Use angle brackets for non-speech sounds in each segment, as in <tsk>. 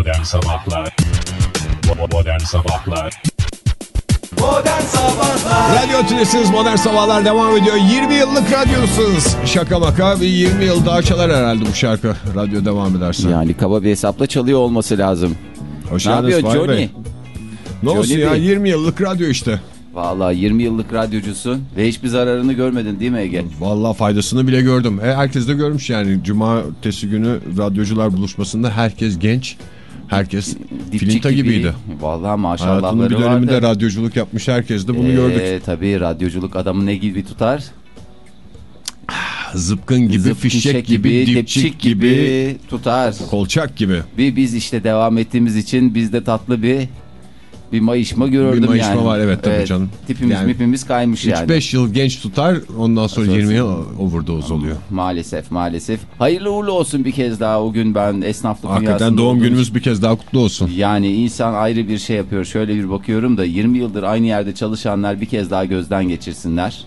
Modern Sabahlar Modern Sabahlar Modern Sabahlar Radyo Tülesi'niz Modern Sabahlar devam ediyor. 20 yıllık radyosunuz. Şaka maka bir 20 yıl daha çalar herhalde bu şarkı. Radyo devam ederse. Yani kaba bir hesapla çalıyor olması lazım. Hoş ne yapıyor Johnny? Bey. Ne olsun Johnny ya Bey. 20 yıllık radyo işte. Vallahi 20 yıllık radyocusun ve hiçbir zararını görmedin değil mi Ege? Vallahi faydasını bile gördüm. E, herkes de görmüş yani. Cumartesi günü radyocular buluşmasında herkes genç. Herkes filinta gibi. gibiydi. Vallahi Hayatının maşallahları bir döneminde vardı. radyoculuk yapmış herkes de bunu Ee, gördük. Tabii radyoculuk adamı ne gibi tutar? Zıpkın gibi, Zıp fişek gibi, dipçik gibi, tutar. kolçak gibi. Bir biz işte devam ettiğimiz için bizde tatlı bir bir mayışma gördüm Bir mayışma yani. var, evet, tabii canım. Tipimiz Yani mipimiz kaymış yani. 3-5 yıl genç tutar ondan sonra 20 yıl overdose oluyor. Maalesef maalesef. Hayırlı uğurlu olsun bir kez daha o gün ben esnaflık Hakikaten doğum günümüz bir kez daha kutlu olsun. Yani insan ayrı bir şey yapıyor. Şöyle bir bakıyorum da 20 yıldır aynı yerde çalışanlar bir kez daha gözden geçirsinler.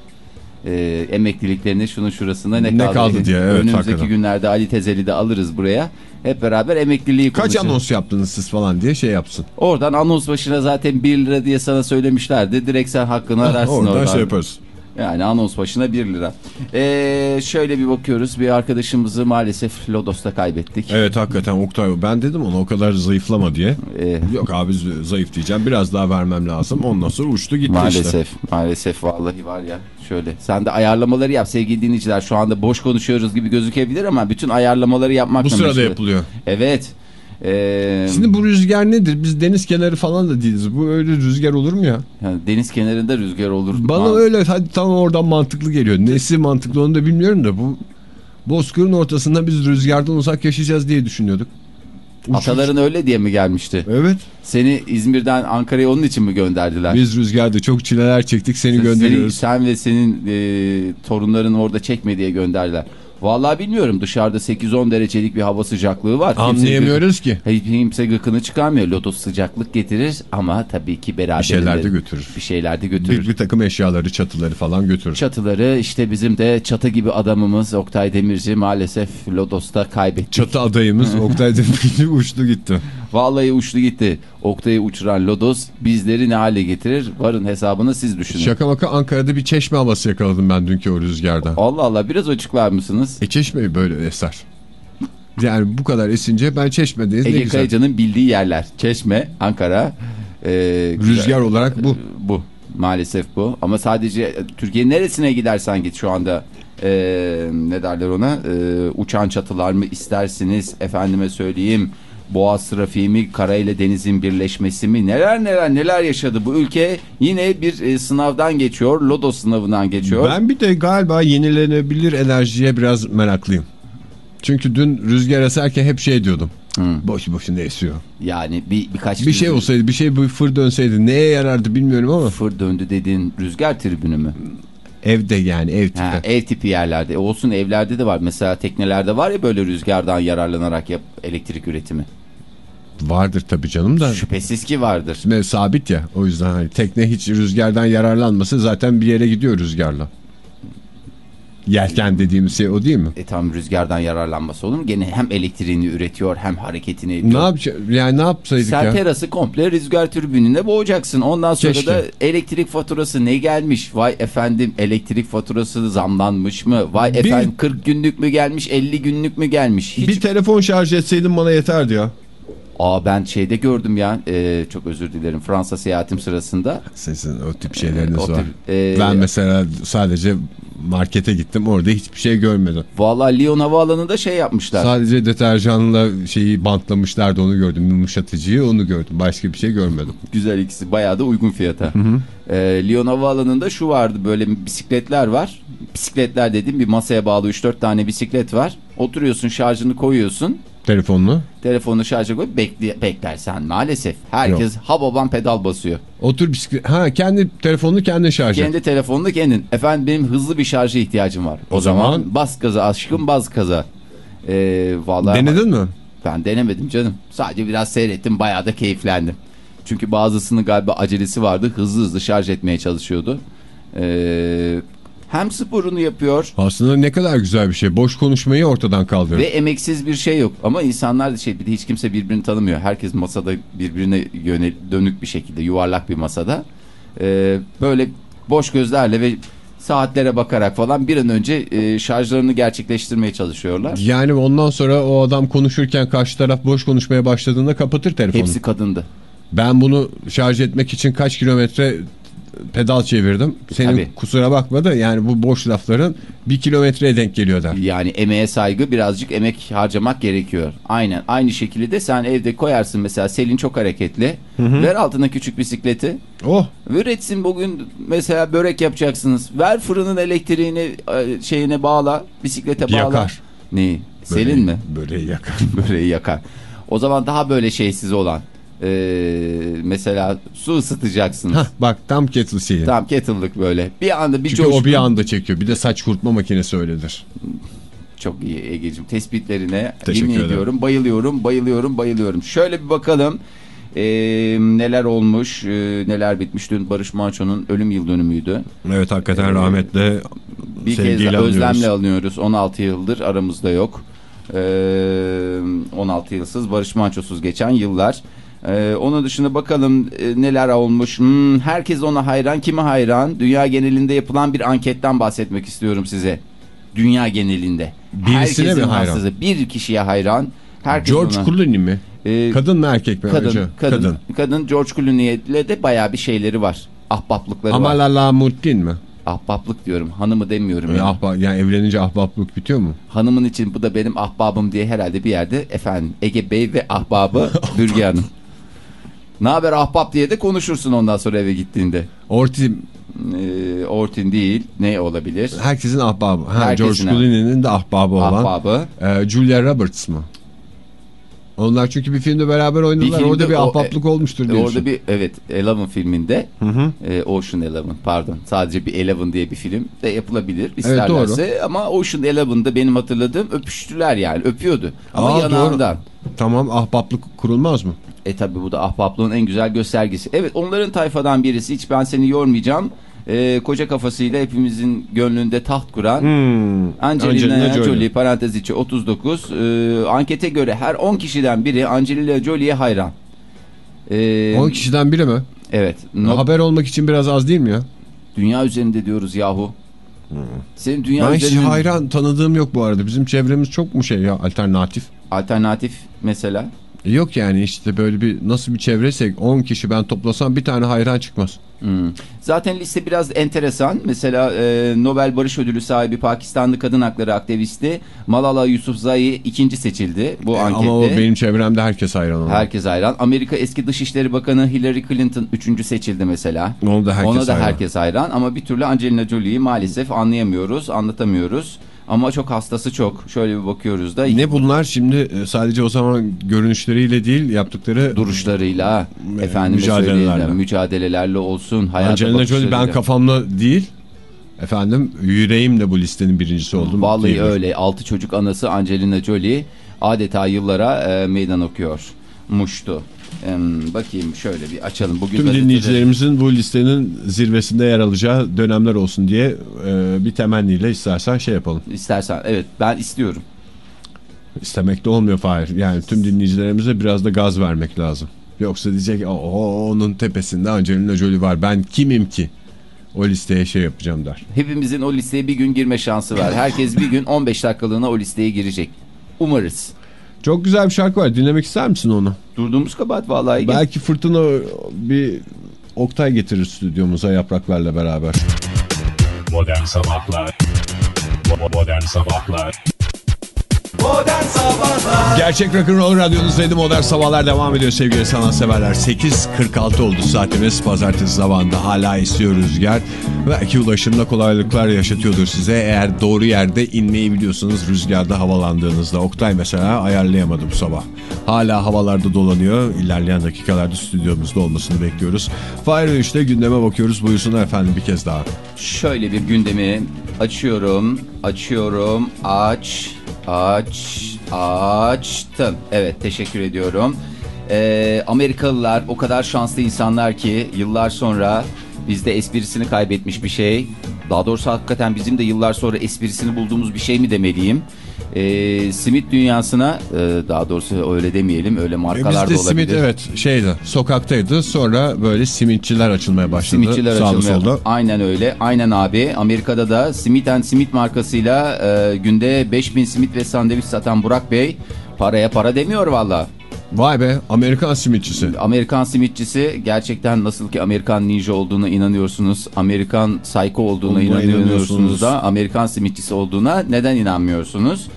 Ee, emekliliklerini şunun şurasında ne, Ne kaldı diye, evet, Önümüzdeki hakikaten. günlerde Ali Tezeli de alırız buraya. Hep beraber emekliliği Kaç konuşalım. anons yaptınız siz falan diye şey yapsın. Oradan anons başına zaten 1 lira diye sana söylemişlerdi. Direkt sen hakkını ararsın Oradan oradan. şey yaparız. Yani anons başına 1 lira. Ee, şöyle bir bakıyoruz. Bir arkadaşımızı maalesef Lodos'ta kaybettik. Evet hakikaten Oktay ben dedim ona o kadar zayıflama diye. Ee, Yok abi zayıf diyeceğim biraz daha vermem lazım. Ondan sonra uçtu gitti Maalesef, işte. maalesef vallahi var ya şöyle. Sen de ayarlamaları yap sevgili dinleyiciler. Şu anda boş konuşuyoruz gibi gözükebilir ama bütün ayarlamaları yapmakla Bu sırada meşgul. yapılıyor. Evet. Ee, Şimdi bu rüzgar nedir? Biz deniz kenarı falan da değiliz. Bu öyle rüzgar olur mu ya? yani deniz kenarında rüzgar olur. Bana Ma- öyle hadi tam oradan mantıklı geliyor. Nesi mantıklı onu da bilmiyorum da bu bozkırın ortasında biz rüzgardan uzak yaşayacağız diye düşünüyorduk. Uç- Ataların öyle diye mi gelmişti? Evet. Seni İzmir'den Ankara'ya onun için mi gönderdiler? Biz rüzgarda çok çileler çektik seni Seni- gönderiyoruz. sen ve senin e, torunların orada çekme diye gönderdiler. Vallahi bilmiyorum dışarıda 8-10 derecelik bir hava sıcaklığı var. Kimse- Anlayamıyoruz ki. Kimse gıkını çıkarmıyor. Lodos sıcaklık getirir ama tabii ki beraberinde Bir şeyler de götürür. Bir şeyler de götürür. Bir, bir takım eşyaları, çatıları falan götürür. Çatıları işte bizim de çatı gibi adamımız Oktay Demirci maalesef Lodos'ta kaybetti. Çatı adayımız <laughs> Oktay Demirci uçtu gitti. Vallahi uçtu gitti. Oktay'ı uçuran Lodos bizleri ne hale getirir? Varın hesabını siz düşünün. Şaka maka Ankara'da bir çeşme havası yakaladım ben dünkü o rüzgarda. Allah Allah biraz açıklar mısınız? E çeşme böyle eser. Yani bu kadar esince ben çeşmedeyiz Ege güzel. Kayacan'ın bildiği yerler. Çeşme, Ankara. e, Rüzgar olarak bu. Bu. Maalesef bu. Ama sadece Türkiye'nin neresine gidersen git şu anda e, ne derler ona e, uçan çatılar mı istersiniz efendime söyleyeyim boğaz trafiği mi karayla denizin birleşmesi mi neler neler neler yaşadı bu ülke yine bir e, sınavdan geçiyor Lodos sınavından geçiyor. Ben bir de galiba yenilenebilir enerjiye biraz meraklıyım. Çünkü dün rüzgar eserken hep şey diyordum. Boş boşuna esiyor. Yani bir birkaç Bir şey olsaydı bir şey bir fır dönseydi neye yarardı bilmiyorum ama fır döndü dediğin rüzgar tribünü mü? Evde yani ev tipi. Ha, ev tipi yerlerde. E, olsun evlerde de var. Mesela teknelerde var ya böyle rüzgardan yararlanarak yap elektrik üretimi. Vardır tabii canım da. Şüphesiz ki vardır. Ve sabit ya o yüzden hani tekne hiç rüzgardan yararlanması zaten bir yere gidiyor rüzgarla. Yelken dediğimiz şey o değil mi? E tam rüzgardan yararlanması olur mu? Gene hem elektriğini üretiyor hem hareketini Ne ediyor. yapacağız? Yani ne yapsaydık Sen ya? terası komple rüzgar türbününe boğacaksın. Ondan sonra Keşke. da elektrik faturası ne gelmiş? Vay efendim elektrik faturası zamlanmış mı? Vay Bir- efendim 40 günlük mü gelmiş 50 günlük mü gelmiş? Hiç Bir telefon şarj etseydim bana yeterdi ya. Aa ben şeyde gördüm ya e, çok özür dilerim Fransa seyahatim sırasında. Sizin o tip şeyleriniz o var. tip, e, ben mesela sadece markete gittim orada hiçbir şey görmedim. Vallahi Lyon Havaalanı'nda şey yapmışlar. Sadece deterjanla şeyi bantlamışlardı onu gördüm. Yumuşatıcıyı onu gördüm. Başka bir şey görmedim. Güzel ikisi bayağı da uygun fiyata. E, Lyon Havaalanı'nda şu vardı böyle bisikletler var. Bisikletler dediğim bir masaya bağlı 3-4 tane bisiklet var. Oturuyorsun şarjını koyuyorsun. Telefonunu. Telefonunu şarja koy bekle, beklersen maalesef. Herkes hababan pedal basıyor. Otur bisiklet. Ha kendi telefonunu kendin şarj et. Kendi telefonunu kendin. Efendim benim hızlı bir şarja ihtiyacım var. O, O zaman, zaman- bas gaza aşkım bas gaza. E, vallahi Denedin mi? Ben denemedim canım. Sadece biraz seyrettim bayağı da keyiflendim. Çünkü bazısının galiba acelesi vardı. Hızlı hızlı şarj etmeye çalışıyordu. Ee, hem sporunu yapıyor Aslında ne kadar güzel bir şey. Boş konuşmayı ortadan kaldırıyor. ve emeksiz bir şey yok. Ama insanlar da şey bir de hiç kimse birbirini tanımıyor. Herkes masada birbirine yönel, dönük bir şekilde yuvarlak bir masada. Ee, böyle boş gözlerle ve saatlere bakarak falan bir an önce e, şarjlarını gerçekleştirmeye çalışıyorlar. Yani ondan sonra o adam konuşurken karşı taraf boş konuşmaya başladığında kapatır telefonu. Hepsi kadındı. Ben bunu şarj etmek için kaç kilometre pedal çevirdim. Senin Tabii. kusura bakma da yani bu boş lafların bir kilometreye denk geliyor der. Yani emeğe saygı birazcık emek harcamak gerekiyor. Aynen aynı şekilde de sen evde koyarsın mesela Selin çok hareketli. Ver altına küçük bisikleti. Oh Üretsin bugün mesela börek yapacaksınız. Ver fırının elektriğini e, şeyine bağla, bisiklete bağla. Yakar. Neyi? Selin mi? Böreği yakar. <laughs> Böreği yakar. O zaman daha böyle şeysiz olan. E, mesela su ısıtacaksınız. Hah bak tam kettle şeyi. Tam kettle'lık böyle. Bir anda bir Çünkü coşku. o bir anda çekiyor. Bir de saç kurutma makinesi öyledir. Çok iyi Ege'cim. Tespitlerine Teşekkür yemin ederim. ediyorum. Bayılıyorum, bayılıyorum, bayılıyorum. Şöyle bir bakalım. e, neler olmuş, e, neler bitmiş. Dün Barış Manço'nun ölüm yıl dönümüydü. Evet hakikaten rahmetle Bir kez de özlemle anıyoruz. alınıyoruz. 16 yıldır aramızda yok. Ee, 16 yılsız Barış Manço'suz geçen yıllar. Ee, onun dışında bakalım e, neler olmuş. Hmm, herkes ona hayran. Kime hayran? Dünya genelinde yapılan bir anketten bahsetmek istiyorum size. Dünya genelinde. Birisine Herkesin mi hayran? hastası. Bir kişiye hayran. Herkes George ona- Clooney mi? Ee, Kadın mı erkek mi? kadın, önce? kadın, kadın. George Clooney'le de bayağı bir şeyleri var. Ahbaplıkları var. Amalala Muddin mi? Ahbaplık diyorum. Hanımı demiyorum. Yani, yani. ahba, yani evlenince ahbaplık bitiyor mu? Hanımın için bu da benim ahbabım diye herhalde bir yerde efendim Ege Bey ve ahbabı <laughs> Bürge Hanım. Ne haber ahbap diye de konuşursun ondan sonra eve gittiğinde. Orti Ee, Ortin değil ne olabilir? herkesin ahbabı. Ha, Herkesin George Clooney'nin de ahbabı olan. Ahbabı. Ee, Julia Roberts mı? Onlar çünkü bir filmde beraber oynadılar. filmde Orada bir o- ahbaplık olmuştur diye Orada bir evet Eleven filminde e, Ocean Eleven pardon sadece bir Eleven diye bir film de yapılabilir isterlerse ama Ocean Eleven'da benim hatırladığım öpüştüler yani öpüyordu ama Aa, yanağından. Tamam ahbaplık kurulmaz mı? E tabi bu da ahbaplığın en güzel göstergesi. Evet onların tayfadan birisi hiç ben seni yormayacağım. E, koca kafasıyla hepimizin gönlünde taht kuran Hmm. Angelina, Angelina Jolie. Jolie. parantez içi 39 e, ankete göre her 10 kişiden biri Angelina Jolie'ye hayran. E, 10 kişiden biri mi? Evet. No- Haber olmak için biraz az değil mi ya? dünya üzerinde diyoruz yahu. Senin dünya ben hiç üzerinde hayran tanıdığım yok bu arada. Bizim çevremiz çok mu şey ya alternatif? alternatif mesela. Yok yani işte böyle bir nasıl bir çevresek 10 kişi ben toplasam bir tane hayran çıkmaz. Hmm. Zaten liste biraz enteresan. Mesela e, Nobel Barış Ödülü sahibi Pakistanlı kadın hakları aktivisti Malala Yousafzai ikinci seçildi bu E, ankette. Ama o benim çevremde herkes hayran ona. Herkes hayran. Amerika eski Dışişleri Bakanı Hillary Clinton üçüncü seçildi mesela. Onu da herkes Ona da hayran. herkes hayran ama bir türlü Angelina Jolie'yi maalesef anlayamıyoruz, anlatamıyoruz. Ama çok hastası çok. Şöyle bir bakıyoruz da Ne bunlar şimdi e, sadece o zaman görünüşleriyle değil yaptıkları duruşlarıyla, E, efendim mücadelelerle. mücadelelerle, olsun. Angelina Jolie ben kafamla değil efendim yüreğimle bu listenin birincisi oldum. Vallahi diyebilirim. öyle. Altı çocuk anası Angelina Jolie adeta yıllara e, meydan okuyor. Em, bakayım şöyle bir açalım. Bugün Tüm gazeteleri- dinleyicilerimizin bu listenin zirvesinde yer alacağı dönemler olsun diye e, bir temenniyle istersen şey yapalım. İstersen evet ben istiyorum. İstemek de olmuyor Fahir. Yani tüm dinleyicilerimize biraz da gaz vermek lazım. Yoksa diyecek o onun tepesinde Angelina Jolie var. Ben kimim ki? O listeye şey yapacağım der. Hepimizin o listeye bir gün girme şansı var. Herkes bir gün 15 dakikalığına o listeye girecek. Umarız. Çok güzel bir şarkı var. Dinlemek ister misin onu? Durduğumuz kabahat vallahi. Belki fırtına bir Oktay getirir stüdyomuza yapraklarla beraber. Modern Sabahlar Modern Sabahlar Modern Sabahlar Gerçek Rock'n'Roll Radyonuzdaydı. Modern Sabahlar devam ediyor sevgili sanatseverler. 8.46 oldu saatimiz. Pazartesi zamanında hala esiyor rüzgar. Belki ulaşımda kolaylıklar yaşatıyordur size. Eğer doğru yerde inmeyi biliyorsanız rüzgarda havalandığınızda. Oktay mesela ayarlayamadı bu sabah. Hala havalarda dolanıyor. İlerleyen dakikalarda stüdyomuzda olmasını bekliyoruz. Fire işte gündeme bakıyoruz. Buyursunlar efendim bir kez daha. Şöyle bir gündemi açıyorum. Açıyorum. Aç. Aç. Açtım. Evet teşekkür ediyorum. Ee, Amerikalılar o kadar şanslı insanlar ki yıllar sonra bizde esprisini kaybetmiş bir şey. Daha doğrusu hakikaten bizim de yıllar sonra esprisini bulduğumuz bir şey mi demeliyim? Ee, simit dünyasına e, daha doğrusu öyle demeyelim öyle markalar da Bizde olabilir. simit evet şeydi sokaktaydı sonra böyle simitçiler açılmaya başladı. Simitçiler açılmıyor. solda. Aynen öyle. Aynen abi. Amerika'da da Smith Simit markasıyla e, günde 5000 simit ve sandviç satan Burak Bey paraya para demiyor valla. Vay be Amerikan simitçisi. Amerikan simitçisi gerçekten nasıl ki Amerikan ninja olduğuna inanıyorsunuz, Amerikan psycho olduğuna Olduğuna inanıyorsunuz inanıyorsunuz. da Amerikan simitçisi olduğuna neden inanmıyorsunuz?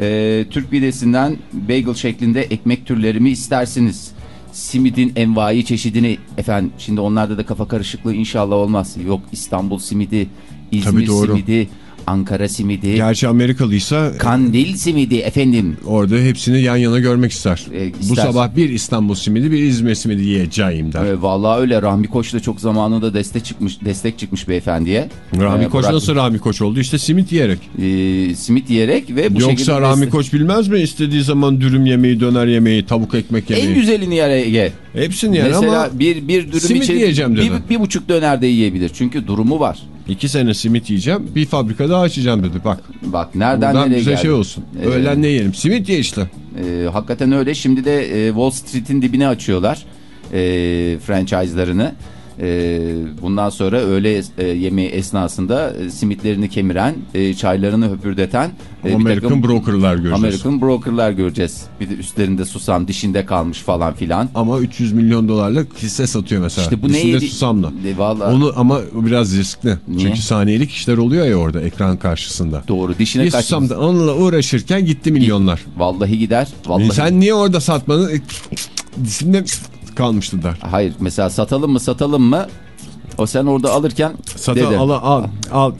Ee, Türk pidesinden bagel şeklinde ekmek türleri mi istersiniz? Simidin envai çeşidini efendim şimdi onlarda da kafa karışıklığı inşallah olmaz. Yok İstanbul simidi, İzmir simidi, Ankara simidi, Gerçi Amerikalıysa Kandil simidi efendim. orada hepsini yan yana görmek ister. E, Bu sabah bir İstanbul simidi bir İzmir simidi yiyeceğim der. Ee, vallahi öyle Rahmi Koç da çok zamanında destek çıkmış destek çıkmış beyefendiye. Rahmi Ee, Koç Burak- nasıl Rahmi Koç oldu? İşte simit yiyerek. Ee, simit yiyerek ve bu şekilde Yoksa Rahmi destek- Koç bilmez mi? İstediği zaman dürüm yemeği, döner yemeği, tavuk ekmek yemeği. en güzelini yer Ege. Hepsini yer Mesela ama bir bir dürüm simit için yiyeceğim bir, dedi. bir buçuk döner de yiyebilir. Çünkü durumu var. İki sene simit yiyeceğim bir fabrika daha açacağım dedi. Bak Bak nereden buradan nereye bize geldi. şey olsun. Ee, Öğlen ne yiyelim? Simit ye işte. e, hakikaten öyle. Şimdi de e, Wall Street'in dibine açıyorlar e, franchise'larını. E, bundan sonra öğle e, yemeği esnasında e, simitlerini kemiren, e, çaylarını höpürdeten e, American takım- brokerlar göreceğiz. American brokerlar göreceğiz. Bir de üstlerinde susam, dişinde kalmış falan filan. Ama 300 milyon dolarlık hisse satıyor mesela. İşte bu neydi? susamla. De, vallahi Onu ama biraz riskli. Niye? Çünkü saniyelik işler oluyor ya orada ekran karşısında. doğru dişine kaçmış. susamda onunla uğraşırken gitti milyonlar. Vallahi gider. Vallahi. Sen niye orada satmadın? <tsk> Dişinde kalmıştı der. Hayır mesela satalım mı satalım mı? O sen orada alırken Sata dedi. al al al.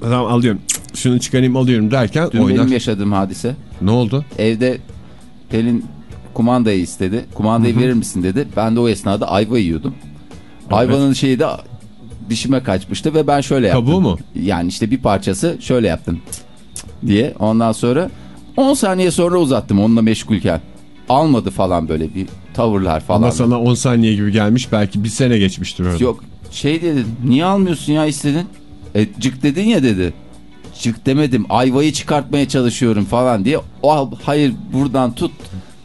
Tamam alıyorum. Şunu çıkarayım alıyorum derken Dün oynar. benim yaşadığım hadise. Ne oldu? Evde Pelin kumandayı istedi. Kumandayı verir misin dedi. Ben de o esnada ayva yiyordum. Ayvanın şeyi de dişime kaçmıştı ve ben şöyle yaptım. Kabuğu mu? Yani işte bir parçası şöyle yaptım. Diye. Ondan sonra 10 saniye sonra uzattım onunla meşgulken. Almadı falan böyle bir tavırlar falan. Ama sana 10 saniye gibi gelmiş belki bir sene geçmiştir orada. Yok şey dedi niye almıyorsun ya istedin? E, cık dedin ya dedi. Cık demedim ayvayı çıkartmaya çalışıyorum falan diye. O hayır buradan tut.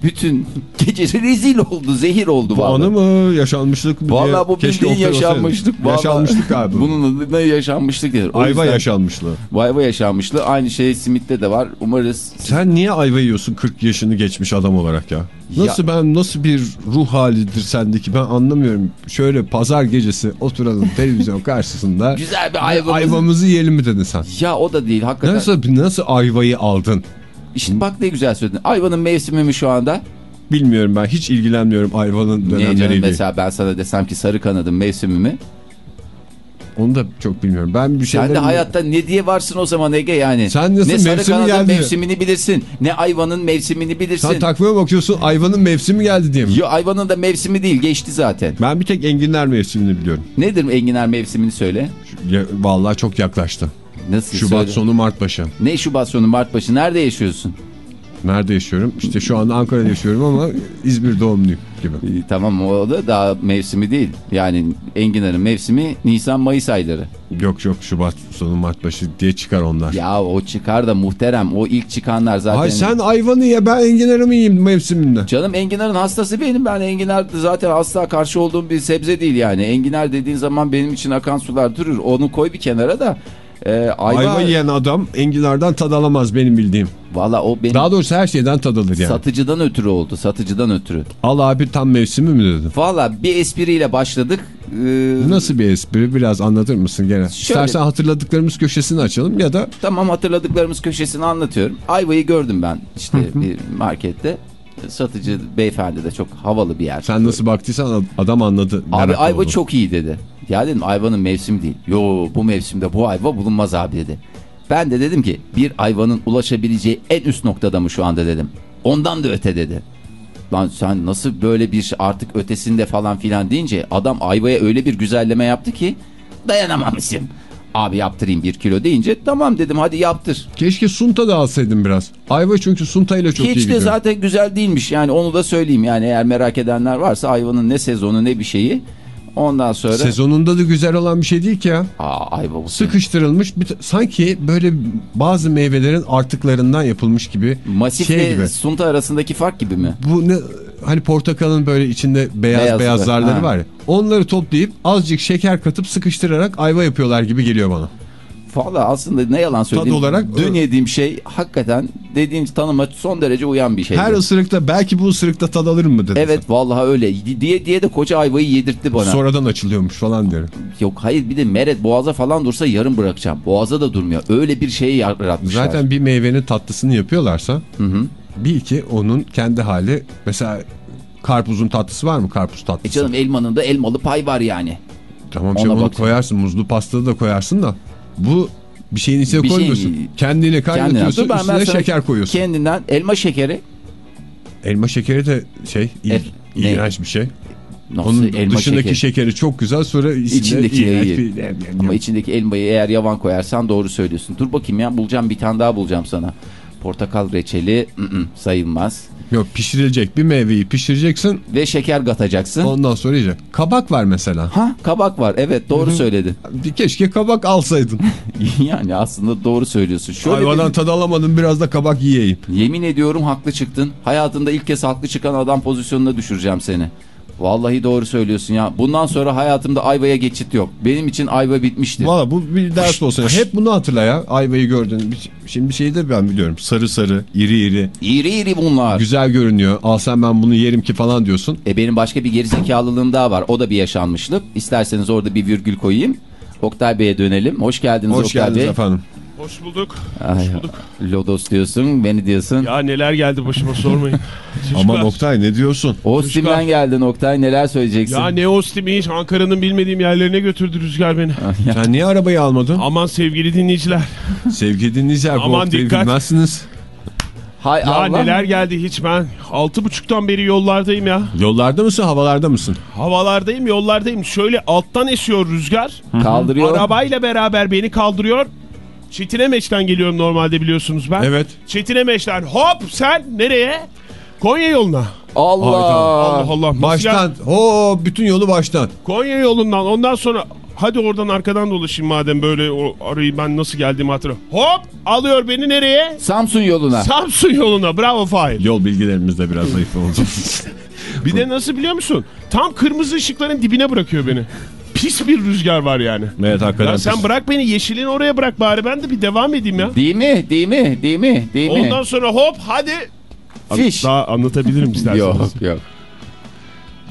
Bütün <laughs> gece rezil oldu zehir oldu vallahi. anı mı yaşanmışlık mı Vallahi bu bildiğin yaşanmışlık. Vallahi. Yaşanmışlık abi. Bunun adına yaşanmışlık denir. O Ayva yüzden- yaşanmışlığı. Ayva yaşanmışlığı. Aynı şey simitte de var. Umarız Sen niye ayva yiyorsun 40 yaşını geçmiş adam olarak ya? Nasıl ben nasıl bir ruh halidir sendeki ben anlamıyorum. Şöyle pazar gecesi oturalım televizyon karşısında. <laughs> güzel bir ayvamız. Ayvamızı yiyelim mi dedin sen? Ya o da değil hakikaten. Nasıl nasıl ayvayı aldın? İşte bak ne güzel söyledin. Ayvanın mevsimi mi şu anda? Bilmiyorum ben hiç ilgilenmiyorum ayvanın dönemleriyle. Mesela ben sana desem ki sarı kanadın mevsimi mi? Onu da çok bilmiyorum. Ben bir şeyler Sen de hayatta ne diye varsın o zaman Ege yani. Sen nasıl ne sarı kanadın geldi? mevsimini bilirsin. Ne ayvanın mevsimini bilirsin. Sen takvime bakıyorsun ayvanın mevsimi geldi diye mi? Yo, ayvanın da mevsimi değil geçti zaten. Ben bir tek enginar mevsimini biliyorum. Nedir enginar mevsimini söyle. Ya, vallahi çok yaklaştı. Nasıl Şubat söyle. sonu Mart başı. Ne Şubat sonu Mart başı nerede yaşıyorsun? Nerede yaşıyorum? İşte şu anda Ankara'da yaşıyorum ama İzmir doğumluyum gibi. Tamam o da daha mevsimi değil. Yani enginarın mevsimi Nisan Mayıs ayları. Yok yok Şubat sonu Mart başı diye çıkar onlar. Ya o çıkar da muhterem o ilk çıkanlar zaten. Ay sen ayvanı ye ben enginarımı yiyeyim mevsiminde. Canım enginarın hastası benim. Ben enginar zaten asla karşı olduğum bir sebze değil yani. Enginar dediğin zaman benim için akan sular durur. Onu koy bir kenara da. Ee, ayva, Ayva yiyen adam enginardan tad alamaz benim bildiğim. Valla o benim Daha doğrusu her şeyden tad alır yani. satıcıdan ötürü oldu. Satıcıdan ötürü. Al abi tam mevsimi mi dedin? Valla bir espriyle başladık. Ee, Nasıl bir espri biraz anlatır mısın gene? İstersen hatırladıklarımız köşesini açalım ya da Tamam hatırladıklarımız köşesini anlatıyorum. Ayvayı gördüm ben işte bir markette. Satıcı beyefendi de çok havalı bir yer. sen nasıl baktıysan adam anladı. Abi ayva oldu. çok iyi dedi. Ya dedim ayvanın mevsimi değil. Yo bu mevsimde bu ayva bulunmaz abi dedi. Ben de dedim ki bir ayvanın ulaşabileceği en üst noktada mı şu anda dedim. Ondan da öte dedi. Lan sen nasıl böyle bir şey artık ötesinde falan filan deyince adam ayvaya öyle bir güzelleme yaptı ki dayanamamışım. Abi yaptırayım bir kilo deyince tamam dedim hadi yaptır. Keşke sunta da alsaydın biraz. Ayva çünkü sunta ile çok iyi Hiç de gidiyor. zaten güzel değilmiş yani onu da söyleyeyim yani eğer merak edenler varsa ayvanın ne sezonu ne bir şeyi Ondan sonra Sezonunda da güzel olan bir şey değil ki ya. Aa, ayva bu. Sıkıştırılmış bir sanki böyle bazı meyvelerin artıklarından yapılmış gibi Masifle şey gibi. sunta arasındaki fark gibi mi? Bu ne hani portakalın böyle içinde beyaz Beyaz beyaz zarları ha. var ya. Onları toplayıp azıcık şeker katıp sıkıştırarak ayva yapıyorlar gibi geliyor bana. Valla aslında ne yalan söyleyeyim. olarak Dün yediğim şey hakikaten dediğin tanıma son derece uyan bir şey. Her ısırıkta belki bu ısırıkta tad alırım mı dedi. Evet vallahi öyle diye diye de koca ayvayı yedirtti bana. Sonradan açılıyormuş falan diyorum. Yok hayır bir de meret boğaza falan dursa yarım bırakacağım. Boğaza da durmuyor. Öyle bir şey yaratmışlar. Zaten bir meyvenin tatlısını yapıyorlarsa Hı hı. bil ki onun kendi hali mesela karpuzun tatlısı var mı karpuz E tatlısı? canım elmanın da elmalı pay var yani. Tamam canım onu bak. koyarsın muzlu pastada da koyarsın da bu bir şeyin içine Bir şey- koymuyorsun. Kendini kaynatıyorsun ben- ben üstüne sana şeker koyuyorsun. Kendinden elma şekeri. Elma şekeri de şey il- E, ne? iğrenç bir şey. Nasıl Onun elma dışındaki şekeri? şekeri çok güzel sonra içinde İçindeki iğrenç bir... Ama içindeki elmayı eğer yavan koyarsan doğru söylüyorsun. Dur bakayım ya bulacağım bir tane daha bulacağım sana. Portakal reçeli ı -ı, sayılmaz. Yok pişirilecek bir meyveyi pişireceksin Ve şeker katacaksın. ondan sonra yiyeceksin. Kabak var mesela. Ha kabak var evet doğru söyledin. Bir keşke kabak alsaydın. <laughs> yani aslında doğru söylüyorsun. Şöyle Hayvandan bir- tad alamadım biraz da kabak yiyeyim. Yemin ediyorum haklı çıktın. Hayatında ilk kez haklı çıkan adam pozisyonuna düşüreceğim seni. Vallahi doğru söylüyorsun ya. Bundan sonra hayatımda ayvaya geçit yok. Benim için ayva bitmiştir. Valla bu bir ders olsun. Hep bunu hatırla ya. Ayvayı gördün. Şimdi bir şeyi de ben biliyorum. Sarı sarı, iri iri. İri iri bunlar. Güzel görünüyor. Alsam ben bunu yerim ki falan diyorsun. E benim başka bir gerizekalılığım daha var. O da bir yaşanmışlık. İsterseniz orada bir virgül koyayım. Oktay Bey'e dönelim. Hoş geldiniz Hoş Oktay geldiniz Bey. efendim. Hoş bulduk. Ay, Lodos diyorsun, beni diyorsun. Ya neler geldi başıma sormayın. <laughs> Ama. Oktay ne diyorsun? Ostim'den geldin Oktay. Neler söyleyeceksin? Ya ne Ostimi hiç Ankara'nın bilmediğim yerlerine götürdü Rüzgar beni. Sen niye arabayı almadın? Aman sevgili dinleyiciler. Sevgili dinleyiciler bu Aman Oktay'ı dikkat. bilmezsiniz. Hay Ya Allah. neler geldi hiç ben. Altı buçuktan beri yollardayım ya. Yollarda mısın havalarda mısın? Havalardayım yollardayım. Şöyle alttan esiyor rüzgar. Kaldırıyor. Arabayla beraber beni kaldırıyor. Çetinemeç'ten geliyorum normalde biliyorsunuz ben. Evet. Çetinemeç'ten hop sen nereye? Konya yoluna. Allah. Allah Allah. Baştan. Ho bütün yolu baştan. Konya yolundan ondan sonra hadi oradan arkadan dolaşayım madem böyle o arayı ben nasıl geldiğimi hatırlıyorum. Hop alıyor beni nereye? Samsun yoluna. Samsun yoluna bravo Fahir. Yol bilgilerimiz de biraz zayıf oldu. <laughs> Bir de nasıl biliyor musun? Tam kırmızı ışıkların dibine bırakıyor beni. Pis bir rüzgar var yani. evet hakikaten. Ya sen bırak beni yeşilin oraya bırak bari ben de bir devam edeyim ya. Değil mi? Değil mi? Değil mi? Değil mi? Ondan sonra hop hadi. Fiş. Daha anlatabilirim <laughs> isterseniz. Yok yok.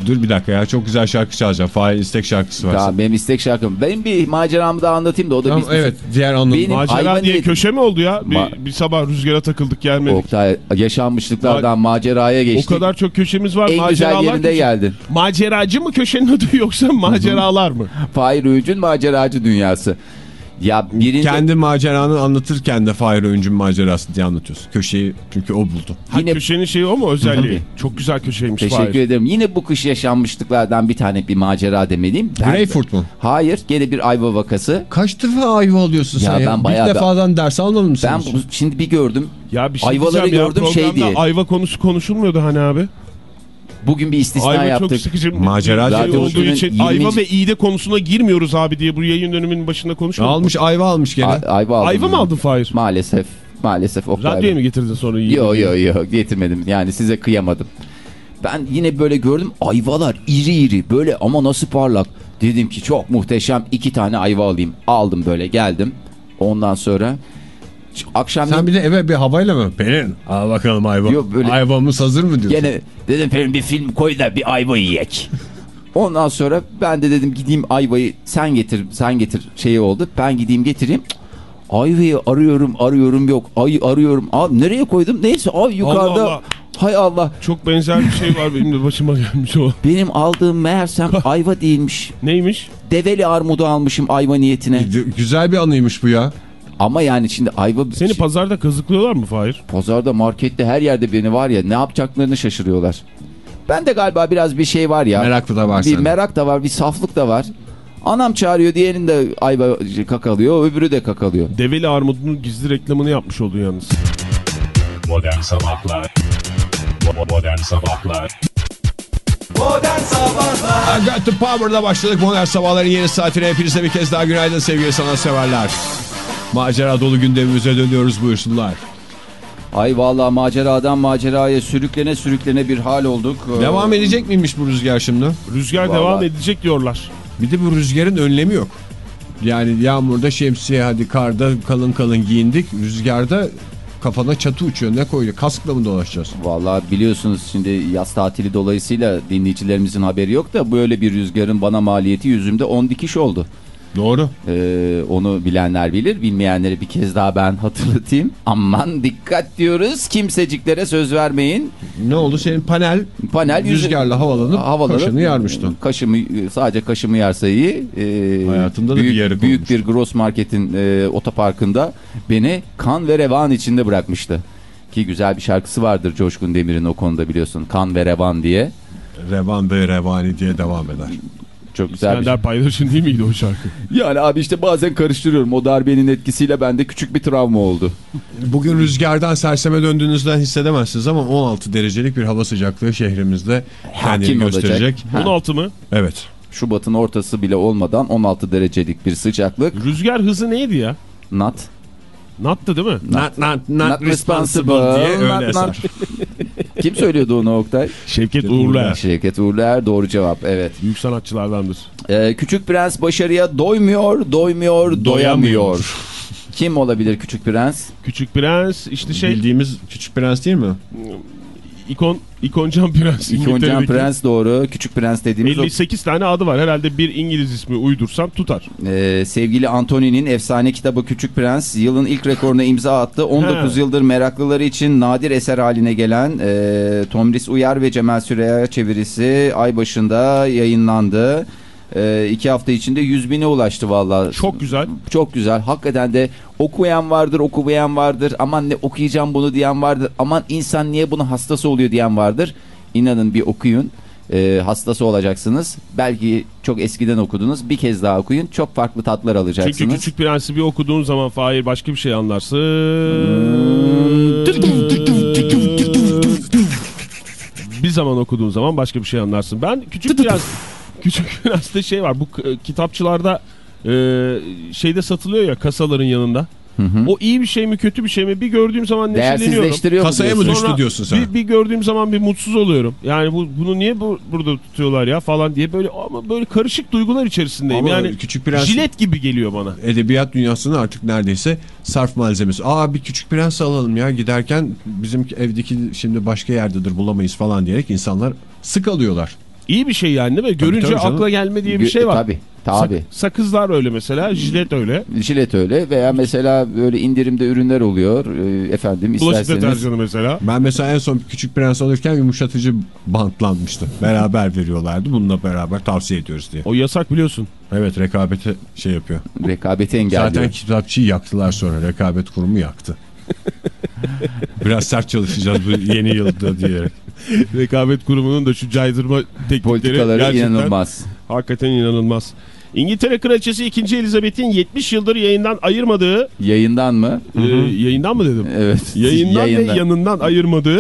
Dur bir dakika ya çok güzel şarkı çalacağım. Fahir istek şarkısı varsa. Tamam benim istek şarkım. Benim bir maceramı da anlatayım da o da Tamam, bir... evet diğer anlamda. Benim- Macera diye köşe mi oldu ya? Bir, Ma- bir sabah rüzgara takıldık gelmedik. Oktay yaşanmışlıklardan maceraya O geçtik. kadar çok köşemiz var. en güzel maceralar yerinde köşe- geldin. Maceracı mı köşenin adı yoksa maceralar mı? Fahir Öğüncü'nün maceracı dünyası. Ya birinde... Kendi maceranı anlatırken de Fahir Öğüncü'nün macerası diye anlatıyorsun. Köşeyi çünkü o buldu. Ha, Yine- köşenin şeyi o mu özelliği? Tabii. Çok güzel köşeymiş. Teşekkür Fahir. ederim. Yine bu kış yaşanmışlıklardan bir tane bir macera demeliyim. Ben- Greyfurt mu? Hayır gene bir ayva vakası. Kaç defa ayva alıyorsun Ya sen ya? ben bayağı bir defadan ders almadın mı sen? Ben bunu şimdi bir gördüm. Ya bir şey Ayvaları diyeceğim ya, gördüm, şey diye. Ayva konusu konuşulmuyordu hani abi. Bugün bir istisna Ayva çok yaptık. sıkıcı Macera şey olduğu için 20. ayva ve iğde konusuna girmiyoruz abi diye bu yayın döneminin başında konuşmadık. Almış ayva almış gene. A- ayva aldım. Ayva mı aldın Fahir? Maalesef. Maalesef. Oktay Radyoya mı getirdin sonra iğde? Yo yo yo getirmedim. Yani size kıyamadım. Ben yine böyle gördüm ayvalar iri iri böyle ama nasıl parlak. Dedim ki çok muhteşem iki tane ayva alayım. Aldım böyle geldim. Ondan sonra akşam Sen bir de eve bir havayla mı? Pelin al bakalım ayva. Yok, böyle- Ayvamız hazır mı diyorsun? Gene dedim film bir film koy da bir ayva yiyek. Ondan sonra ben de dedim gideyim ayvayı sen getir sen getir şeyi oldu. Ben gideyim getireyim. Ayvayı arıyorum arıyorum yok. Ay arıyorum. Abi nereye koydum? Neyse ay yukarıda. Allah Allah. Hay Allah. Çok benzer bir şey var benim de başıma gelmiş o. <laughs> Benim aldığım meğersem <laughs> ayva değilmiş. Neymiş? Develi armudu almışım ayva niyetine. Güzel bir anıymış bu ya. Ama yani şimdi ayva... Seni pazarda kazıklıyorlar mı Fahir? Pazarda, markette her yerde beni var ya ne yapacaklarını şaşırıyorlar. Ben de galiba biraz bir şey var ya. Meraklı da var Bir sende. merak da var, bir saflık da var. Anam çağırıyor, diğerinin de ayva kakalıyor, öbürü de kakalıyor. Develi armudunun gizli reklamını yapmış oldu yalnız. Modern Sabahlar Modern Sabahlar Modern Sabahlar I got the power'la başladık modern sabahların yeni saatine. Hepinize bir kez daha günaydın sevgili sanatseverler. Macera dolu gündemimize dönüyoruz buyursunlar. Ay vallahi maceradan maceraya sürüklene sürüklene bir hal olduk. Ee, Devam edecek miymiş bu rüzgar şimdi? Rüzgar Vallahi. devam edecek diyorlar. Bir de bu rüzgarın önlemi yok. Yani yağmurda şemsiye hadi karda kalın kalın giyindik. Rüzgarda kafana çatı uçuyor. Ne koyuyor? Kaskla mı dolaşacağız? Vallahi biliyorsunuz şimdi yaz tatili dolayısıyla dinleyicilerimizin haberi yok da böyle bir rüzgarın bana maliyeti yüzümde 10 dikiş oldu. Doğru. Ee, onu bilenler bilir. Bilmeyenlere bir kez daha ben <laughs> hatırlatayım. Aman dikkat diyoruz. Kimseciklere söz vermeyin. Ne oldu? Senin panel Panel rüzgarla havalanıp, Havalanıp kaşını yarmıştı. Kaşımı sadece kaşımı yarsa iyi. Ee, Hayatında da büyük, bir yeri Büyük bir gross marketin e, otoparkında beni kan ve revan içinde bırakmıştı. Ki güzel bir şarkısı vardır Coşkun Demir'in o konuda biliyorsun. Kan ve revan diye. Revan ve revani diye devam eder. Çok güzel bir İskender Paylaşın değil miydi o şarkı? <laughs> Yani abi işte bazen karıştırıyorum. O darbenin etkisiyle bende küçük bir travma oldu. Bugün rüzgardan serseme döndüğünüzden hissedemezsiniz ama 16 derecelik bir hava sıcaklığı şehrimizde kendini Hakim olacak. gösterecek. Ha. 16 mı? Evet. Şubat'ın ortası bile olmadan 16 derecelik bir sıcaklık. Rüzgar hızı neydi ya? Not. Nattı değil mi? Not, not, Not responsible. diye öyle Not- eser. <laughs> Kim söylüyordu onu Oktay? Şevket Uğurlar. Şevket Uğurlar doğru cevap evet. Büyük sanatçılardandır. Ee, Küçük Prens başarıya doymuyor, doymuyor, doyamıyor. Kim olabilir Küçük Prens? Küçük Prens işte şey Bildiğimiz Küçük Prens değil mi? İkon ikoncan prens. İkoncan İngiltere'deki. Prens doğru. Küçük Prens dediğimiz o 58 tane adı var. Herhalde bir İngiliz ismi uydursam tutar. Ee, sevgili Antony'nin efsane kitabı Küçük Prens yılın ilk rekoruna imza attı. 19 He. yıldır meraklıları için nadir eser haline gelen e, Tomris Uyar ve Cemal Süreya çevirisi ay başında yayınlandı. E, iki hafta içinde 100 bine ulaştı valla. Çok güzel. Çok güzel. Hakikaten de okuyan vardır, okumayan vardır. Aman ne okuyacağım bunu diyen vardır. Aman insan niye bunu hastası oluyor diyen vardır. İnanın bir okuyun. Ee, hastası olacaksınız. Belki çok eskiden okudunuz. Bir kez daha okuyun. Çok farklı tatlar alacaksınız. Çünkü Küçük Prens'i bir okuduğun zaman Fahir başka bir şey anlarsın. bir zaman okuduğun zaman başka bir şey anlarsın. Ben Küçük Prens Küçük <laughs> Prens'te şey var. Bu k- kitapçılarda e, şeyde satılıyor ya kasaların yanında. O iyi bir şey mi kötü bir şey mi bir gördüğüm zaman neşeleniyorum. Kasaya mı düştü diyorsun sen? Bir, bir gördüğüm zaman bir mutsuz oluyorum. Yani bu, bunu niye bu, burada tutuyorlar ya falan diye böyle ama böyle karışık duygular içerisindeyim. Ama yani Küçük Prens- jilet gibi geliyor bana. Edebiyat dünyasının artık neredeyse sarf malzemesi. Aa bir Küçük Prens alalım ya giderken bizim evdeki şimdi başka yerdedir bulamayız falan diyerek insanlar sık alıyorlar. İyi bir şey yani değil mi? Görünce tabii canım. akla gelme diye bir şey var. Tabii. Tabii. Sak- sakızlar öyle mesela, jilet öyle. Jilet öyle veya mesela böyle indirimde ürünler oluyor. Ee, efendim Bulaşık isterseniz. deterjanı mesela. Ben mesela en son Küçük Prens alırken yumuşatıcı bantlanmıştı. Beraber veriyorlardı. Bununla beraber tavsiye ediyoruz diye. O yasak biliyorsun. Evet rekabeti şey yapıyor. Rekabeti engelliyor. Zaten kitapçıyı yaktılar sonra. Rekabet kurumu yaktı. <laughs> Biraz sert çalışacağız bu yeni yılda diyerek. <laughs> Rekabet kurumunun da şu caydırma teknikleri Politikaları gerçekten inanılmaz. hakikaten inanılmaz. İngiltere Kraliçesi 2. Elizabeth'in 70 yıldır yayından ayırmadığı, Yayından mı? e, yayından mı dedim? Evet. Yayından, <laughs> Yayından. ve yanından ayırmadığı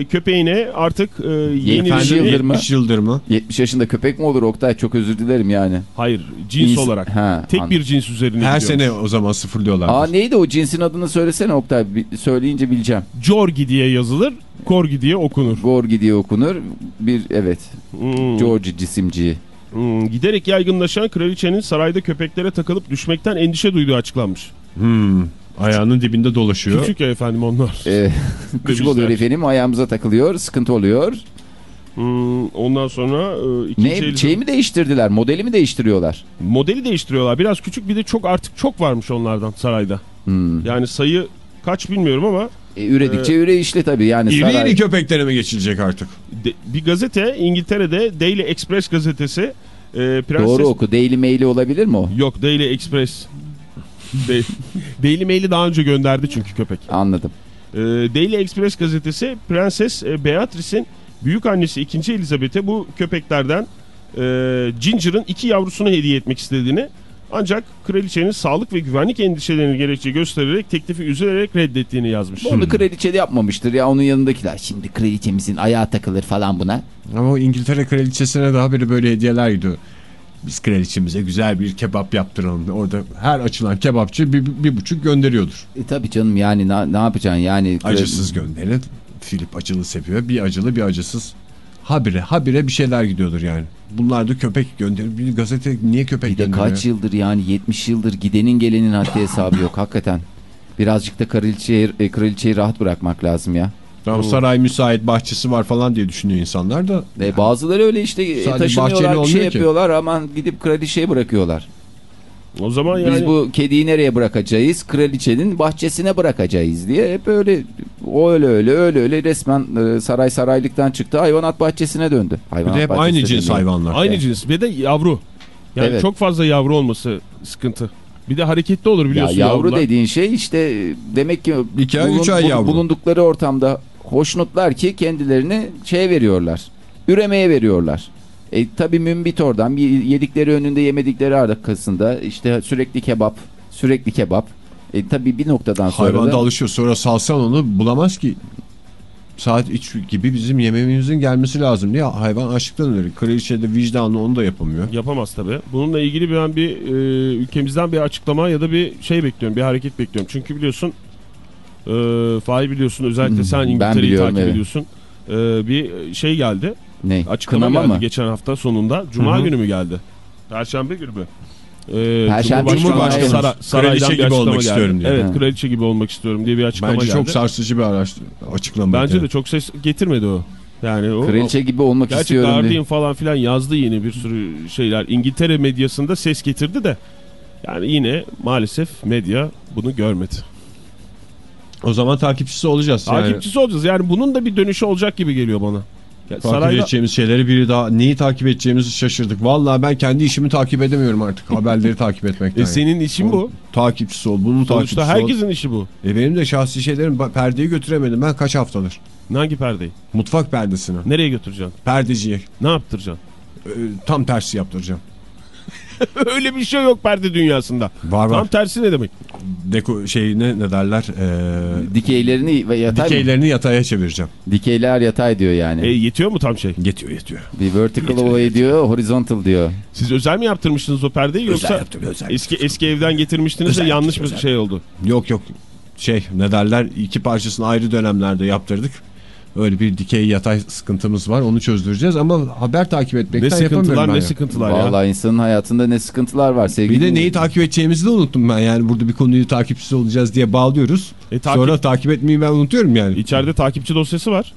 e, köpeğine artık e, yeni Efendim? bir- yıldır mı? 70 yıldır mı? 70 yaşında köpek mi olur Oktay? Çok özür dilerim yani. Hayır, cins İns- olarak. Ha, Tek an- bir cins üzerine Her gidiyor. sene o zaman sıfırlıyorlar. Aa neydi o cinsin adını söylesene Oktay. Bir- söyleyince bileceğim. Corgi diye yazılır, Korgi diye okunur. Gorgi diye okunur. Bir evet. Hmm. George cisimci. Hmm, giderek yaygınlaşan kraliçenin sarayda köpeklere takılıp düşmekten endişe duyduğu açıklanmış. Hmm, ayağının dibinde dolaşıyor. Küçük ya efendim onlar. Ee, <laughs> küçük oluyor efendim ayağımıza takılıyor. Sıkıntı oluyor. Hmm, ondan sonra e, ikinci Ne Elizabeth- şey mi değiştirdiler? Modeli mi değiştiriyorlar? modeli değiştiriyorlar. Biraz küçük bir de çok artık çok varmış onlardan sarayda. Hmm. Yani sayı kaç bilmiyorum ama E, üredikçe üre işli tabii. Yani İri saray... iri köpeklere mi geçilecek artık? de- bir gazete İngiltere'de Daily Express gazetesi e, prenses... Doğru oku. Daily Mail'i olabilir mi o? Yok Daily Express. <laughs> Daily Mail'i daha önce gönderdi çünkü köpek. Anladım. Ee, Daily Express gazetesi Prenses e, Beatrice'in büyük annesi 2. Elizabeth'e bu köpeklerden e, Ginger'ın iki yavrusunu hediye etmek istediğini Ancak kraliçenin sağlık ve güvenlik endişelerini gerekçe göstererek teklifi üzülerek reddettiğini yazmış. Onu kraliçe de yapmamıştır ya onun yanındakiler. Şimdi kraliçemizin ayağı takılır falan buna. Ama o İngiltere kraliçesine daha biri böyle hediyeler gidiyor. Biz kraliçemize güzel bir kebap yaptıralım. Orada her açılan kebapçı bir, bir, bir buçuk gönderiyordur. E tabii canım yani ne, ne yapacaksın yani. Acısız gönderin. Filip acılı seviyor. Bir acılı bir acısız. Habire habire bir şeyler gidiyordur yani. Bunlar da köpek gönderir. Bir gazete niye köpek Bir de gönderiyor? kaç yıldır yani 70 yıldır gidenin gelenin haddi hesabı yok hakikaten. Birazcık da kraliçeyi, e, kraliçeyi rahat bırakmak lazım ya. Tamam, saray müsait bahçesi var falan diye düşünüyor insanlar da. E, bazıları öyle işte e, Sadece taşınıyorlar bir şey olmuyor ki. yapıyorlar aman gidip kraliçeyi bırakıyorlar. O zaman yani Biz bu kediyi nereye bırakacağız? Kraliçenin bahçesine bırakacağız diye hep öyle o öyle öyle öyle öyle resmen e, saray saraylıktan çıktı hayvanat bahçesine döndü. Bir Hayvanat de hep aynı cins hayvanlar. aynı Evet. cins ve de yavru. Yani Evet. çok fazla yavru olması sıkıntı. Bir de hareketli olur Ya biliyorsun yavru yavrular. dediğin şey işte demek ki İki ay, üç ay bulun- yavru. bulundukları ortamda hoşnutlar ki kendilerini şey veriyorlar. Üremeye veriyorlar. E tabi mümbit oradan bir yedikleri önünde yemedikleri arkasında işte sürekli kebap, sürekli kebap. E tabi bir noktadan sonra Hayvan da da alışıyor. Sonra salsan onu bulamaz ki. Saat 3 gibi bizim yemeğimizin gelmesi lazım diye hayvan açlıktan ölür. Kraliçe de vicdanlı onu da yapamıyor. Yapamaz tabii. Bununla ilgili ben bir e, ülkemizden bir açıklama ya da bir şey bekliyorum. Bir hareket bekliyorum. Çünkü biliyorsun e, Fahir biliyorsun özellikle sen İngiltere'yi takip evet. ediyorsun. E, bir şey geldi. Ne? Açıklama Kınama geldi mı? geçen hafta sonunda. Cuma Hı hı. günü mü geldi? Perşembe günü mü? E, Perşembe Cumhurbaşkanı. Sara- saraydan Kraliçe bir gibi açıklama olmak geldi. istiyorum diyor. Evet Ha. kraliçe gibi olmak istiyorum diye bir açıklama Bence geldi. çok sarsıcı bir açıklama. Bence de çok ses getirmedi o. Yani o, Kraliçe gibi olmak Gerçi istiyorum diye. Guardian falan filan yazdı yine bir sürü şeyler. İngiltere medyasında ses getirdi de yani yine maalesef medya bunu görmedi. O zaman takipçisi olacağız. Yani Takipçisi olacağız. Yani bunun da bir dönüşü olacak gibi geliyor bana. Ya takip sarayda edeceğimiz şeyleri biri daha neyi takip edeceğimizi şaşırdık. Vallahi ben kendi işimi takip edemiyorum artık. Haberleri takip etmekten. e, senin işin bu. Takipçisi ol. Bunun takipçisi Sonuçta ol. herkesin işi bu. E benim de şahsi şeylerim perdeyi götüremedim ben kaç haftadır. Hangi perdeyi? Mutfak perdesini. Nereye götüreceksin? Perdeciye. Ne yaptıracaksın? e, tam tersi yaptıracağım. <laughs> Öyle bir şey yok perde dünyasında. Var Tam var. tersi ne demek? Deko şey ne, ne derler? Ee, Dikeylerini ve yatay mı? dikeylerini yataya çevireceğim. Dikeyler yatay diyor yani. E, yetiyor mu tam şey? Yetiyor yetiyor. Bir vertical away diyor, horizontal diyor. Siz özel mi yaptırmıştınız o perdeyi yoksa yaptım, özel eski eski evden getirmiştiniz Özel de yanlış yaptım, bir özel. şey oldu? Yok yok şey ne derler iki parçasını ayrı dönemlerde yaptırdık. Öyle bir dikey yatay sıkıntımız var onu çözdüreceğiz ama haber takip Ne etmekten yapamıyorum sıkıntılar ben ne ya. sıkıntılar ya. Vallahi insanın hayatında ne sıkıntılar var sevgili. Bir de neyi takip edeceğimizi de unuttum ben yani burada bir konuyu takipçisi olacağız diye bağlıyoruz. E, takip- Sonra takip etmeyi ben unutuyorum yani. İçeride takipçi dosyası var.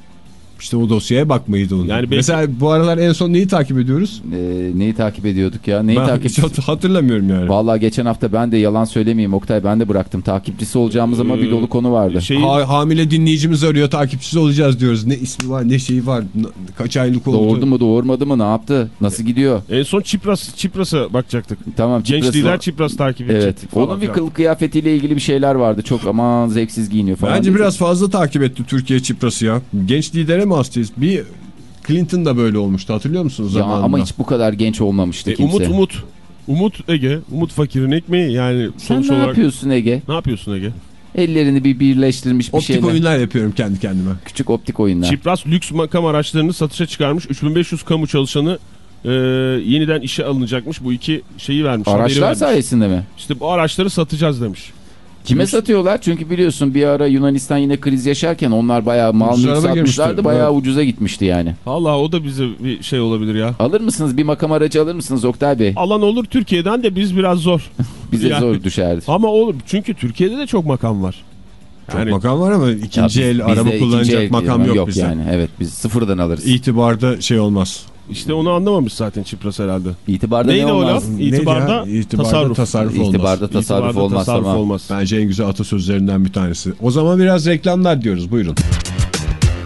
İşte o dosyaya bakmayı da unuttum. Yani belki- Mesela bu aralar en son neyi takip ediyoruz? Ee, neyi takip ediyorduk ya? Neyi ben takip <laughs> hiç hat- hatırlamıyorum yani. Vallahi geçen hafta ben de yalan söylemeyeyim Oktay ben de bıraktım. Takipçisi olacağımız ama bir dolu konu vardı. Şeyi, Ha- hamile dinleyicimiz arıyor takipçisi olacağız diyoruz. Ne ismi var ne şeyi var kaç aylık oldu. Doğurdu mu doğurmadı mı ne yaptı? Nasıl gidiyor? en son Çipras Çipras'a bakacaktık. Tamam Genç Çipras- lider Çipras takip edecek. Evet. Onun bir kılık kıyafetiyle ilgili bir şeyler vardı. Çok aman zevksiz giyiniyor falan. Bence biraz fazla takip etti Türkiye Çipras'ı ya. Genç lidere hastayız? Bir Clinton da böyle olmuştu hatırlıyor musunuz ya ama hiç bu kadar genç olmamıştı E, kimse. Umut Umut. Umut Ege. Umut fakirin ekmeği yani Sen ne olarak. yapıyorsun Ege? Ne yapıyorsun Ege? Ellerini bir birleştirmiş bir Optik şeyle. oyunlar yapıyorum kendi kendime. Küçük optik oyunlar. Çipras lüks makam araçlarını satışa çıkarmış. 3500 kamu çalışanı e, yeniden işe alınacakmış. Bu iki şeyi vermiş. Araçlar vermiş. sayesinde mi? İşte bu araçları satacağız demiş. Kime Lüks- satıyorlar? Çünkü biliyorsun bir ara Yunanistan yine kriz yaşarken onlar bayağı mal mülk satmışlardı. Bayağı Evet. ucuza gitmişti yani. Vallahi o da bize bir şey olabilir ya. Alır mısınız? Bir makam aracı alır mısınız Oktay Bey? Alan olur Türkiye'den de biz biraz zor. <laughs> Bize <laughs> Yani- zor düşerdi. Ama olur. Çünkü Türkiye'de de çok makam var. Çok Yani- makam var ama Ya ikinci biz- el araba kullanacak el makam yok, bizde. yani. Evet biz sıfırdan alırız. İtibarda şey olmaz. İşte onu anlamamış zaten Çipras herhalde. İtibarda Neydi ne o olmaz? Neydi İtibarda ya? İtibarda tasarruf. tasarruf olmaz. İtibarda tasarruf İtibarda olmaz tasarruf tamam. olmaz. Bence en güzel atasözlerinden bir tanesi. O zaman biraz reklamlar diyoruz buyurun.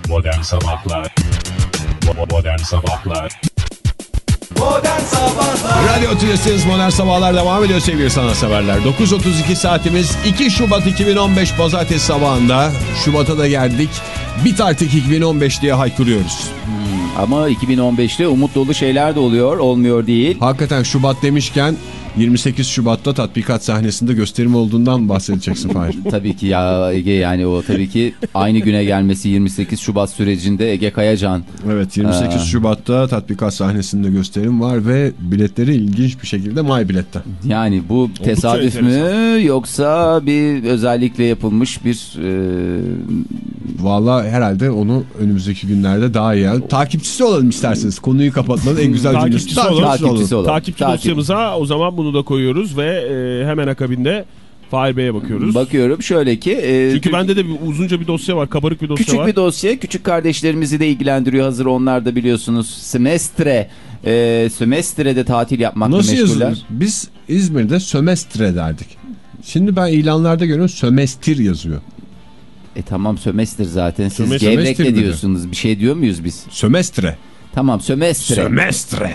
Modern Sabahlar Modern Sabahlar Modern Sabahlar Radyo Tülesi'niz Modern Sabahlar devam ediyor sevgili sanatseverler. 9.32 saatimiz 2 Şubat 2015 Pazartesi sabahında. Şubat'a da geldik. Bit artık 2015 diye haykırıyoruz. Ama 2015'te umut dolu şeyler de oluyor, olmuyor değil. Hakikaten Şubat demişken 28 Şubat'ta tatbikat sahnesinde gösterim olduğundan bahsedeceksin Fahir. <laughs> Tabii ki ya Ege yani o tabii ki aynı güne gelmesi 28 Şubat sürecinde Ege Kayacan. Evet 28 Aa. Şubat'ta tatbikat sahnesinde gösterim var ve biletleri ilginç bir şekilde My Bilet'te. Yani bu tesadüf mü yoksa bir özellikle yapılmış bir e, Valla herhalde onu önümüzdeki günlerde daha iyi. Takipçisi olalım isterseniz. Konuyu kapatmanın en güzel cümlesi. Takipçisi olalım. Takipçisi olalım. Takipçi Takip- dosyamıza o zaman bunu da koyuyoruz ve e, hemen akabinde Fahir Bey'e bakıyoruz. bakıyorum şöyle ki. e, Çünkü bende de bir, uzunca bir dosya var. Kabarık bir dosya Küçük var. bir dosya küçük kardeşlerimizi de ilgilendiriyor hazır onlar da biliyorsunuz semestre e, semestrede tatil yapmakla Nasıl meşguller. yazılır? Biz İzmir'de sömestre derdik. Şimdi ben ilanlarda görüyorum sömestir yazıyor. E tamam sömestr zaten siz Sömestr- gevrek sömestr de midir? diyorsunuz bir şey diyor muyuz biz? Sömestre. Tamam sömestre. Sömestre.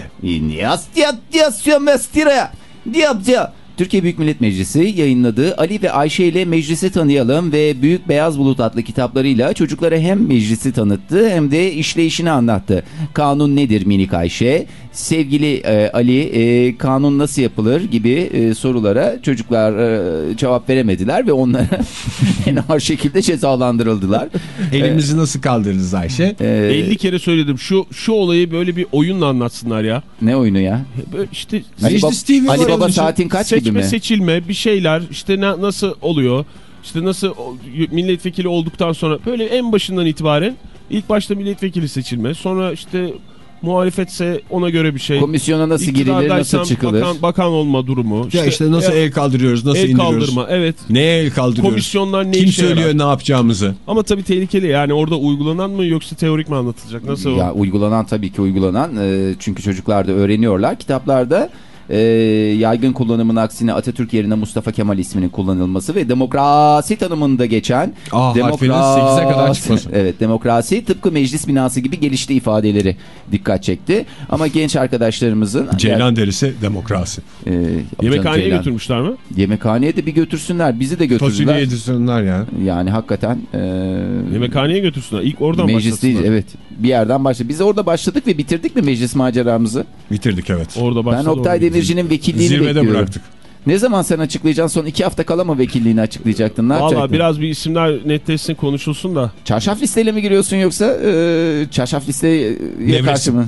Diyat sömestre. Diyat diyat. Türkiye Büyük Millet Meclisi yayınladığı Ali ve Ayşe ile Meclisi Tanıyalım ve Büyük Beyaz Bulut adlı kitaplarıyla çocuklara hem meclisi tanıttı hem de işleyişini anlattı. Kanun nedir minik Ayşe? Sevgili e, Ali e, kanun nasıl yapılır gibi e, sorulara çocuklar e, cevap veremediler ve onlara <laughs> en ağır şekilde cezalandırıldılar. <laughs> Elimizi nasıl kaldırırız Ayşe? E, 50 kere söyledim. Şu şu olayı böyle bir oyunla anlatsınlar ya. ne oyunu ya? Böyle işte Ali, TV Ali Baba saatin kaç gibi seçme mi? seçilme bir şeyler işte na- nasıl oluyor? İşte nasıl milletvekili olduktan sonra böyle en başından itibaren ilk başta milletvekili seçilme sonra işte muhalefetse ona göre bir şey. Komisyona nasıl girilir, nasıl çıkılır? Bakan, bakan olma durumu. Ya işte nasıl el, el kaldırıyoruz, nasıl el indiriyoruz? kaldırma evet. Neye el kaldırıyoruz? Komisyonlar ne Kim söylüyor yarar? ne yapacağımızı? Ama tabii tehlikeli yani orada uygulanan mı yoksa teorik mi anlatılacak? Nasıl Ya o? uygulanan tabii ki uygulanan çünkü çocuklar da öğreniyorlar. Kitaplarda e, yaygın kullanımın aksine Atatürk yerine Mustafa Kemal isminin kullanılması ve demokrasi tanımında geçen Aa, harfinin 8'e kadar çıkması. <laughs> Evet demokrasi tıpkı meclis binası gibi gelişti ifadeleri dikkat çekti. Ama genç arkadaşlarımızın Ceylan derisi demokrasi. e, Yemekhaneye Ceylan. götürmüşler mi? Yemekhaneye de bir götürsünler. Bizi de Fasulye götürdüler. yedirsinler ya. Yani hakikaten e, Yemekhaneye götürsünler. İlk oradan meclis değil başlasınlar. evet bir yerden başladık. Biz orada başladık ve bitirdik mi meclis maceramızı? Bitirdik evet. Orada Ben başladı. Oktay orada Demirci'nin vekilliğini Zirvede bekliyorum. bıraktık. Ne zaman sen açıklayacaksın? Son iki hafta kala mı vekilliğini açıklayacaktın? Ne Valla yapacaktın? biraz bir isimler netleşsin konuşulsun da. Çarşaf listeyle mi giriyorsun yoksa e, çarşaf listeye karşı mı?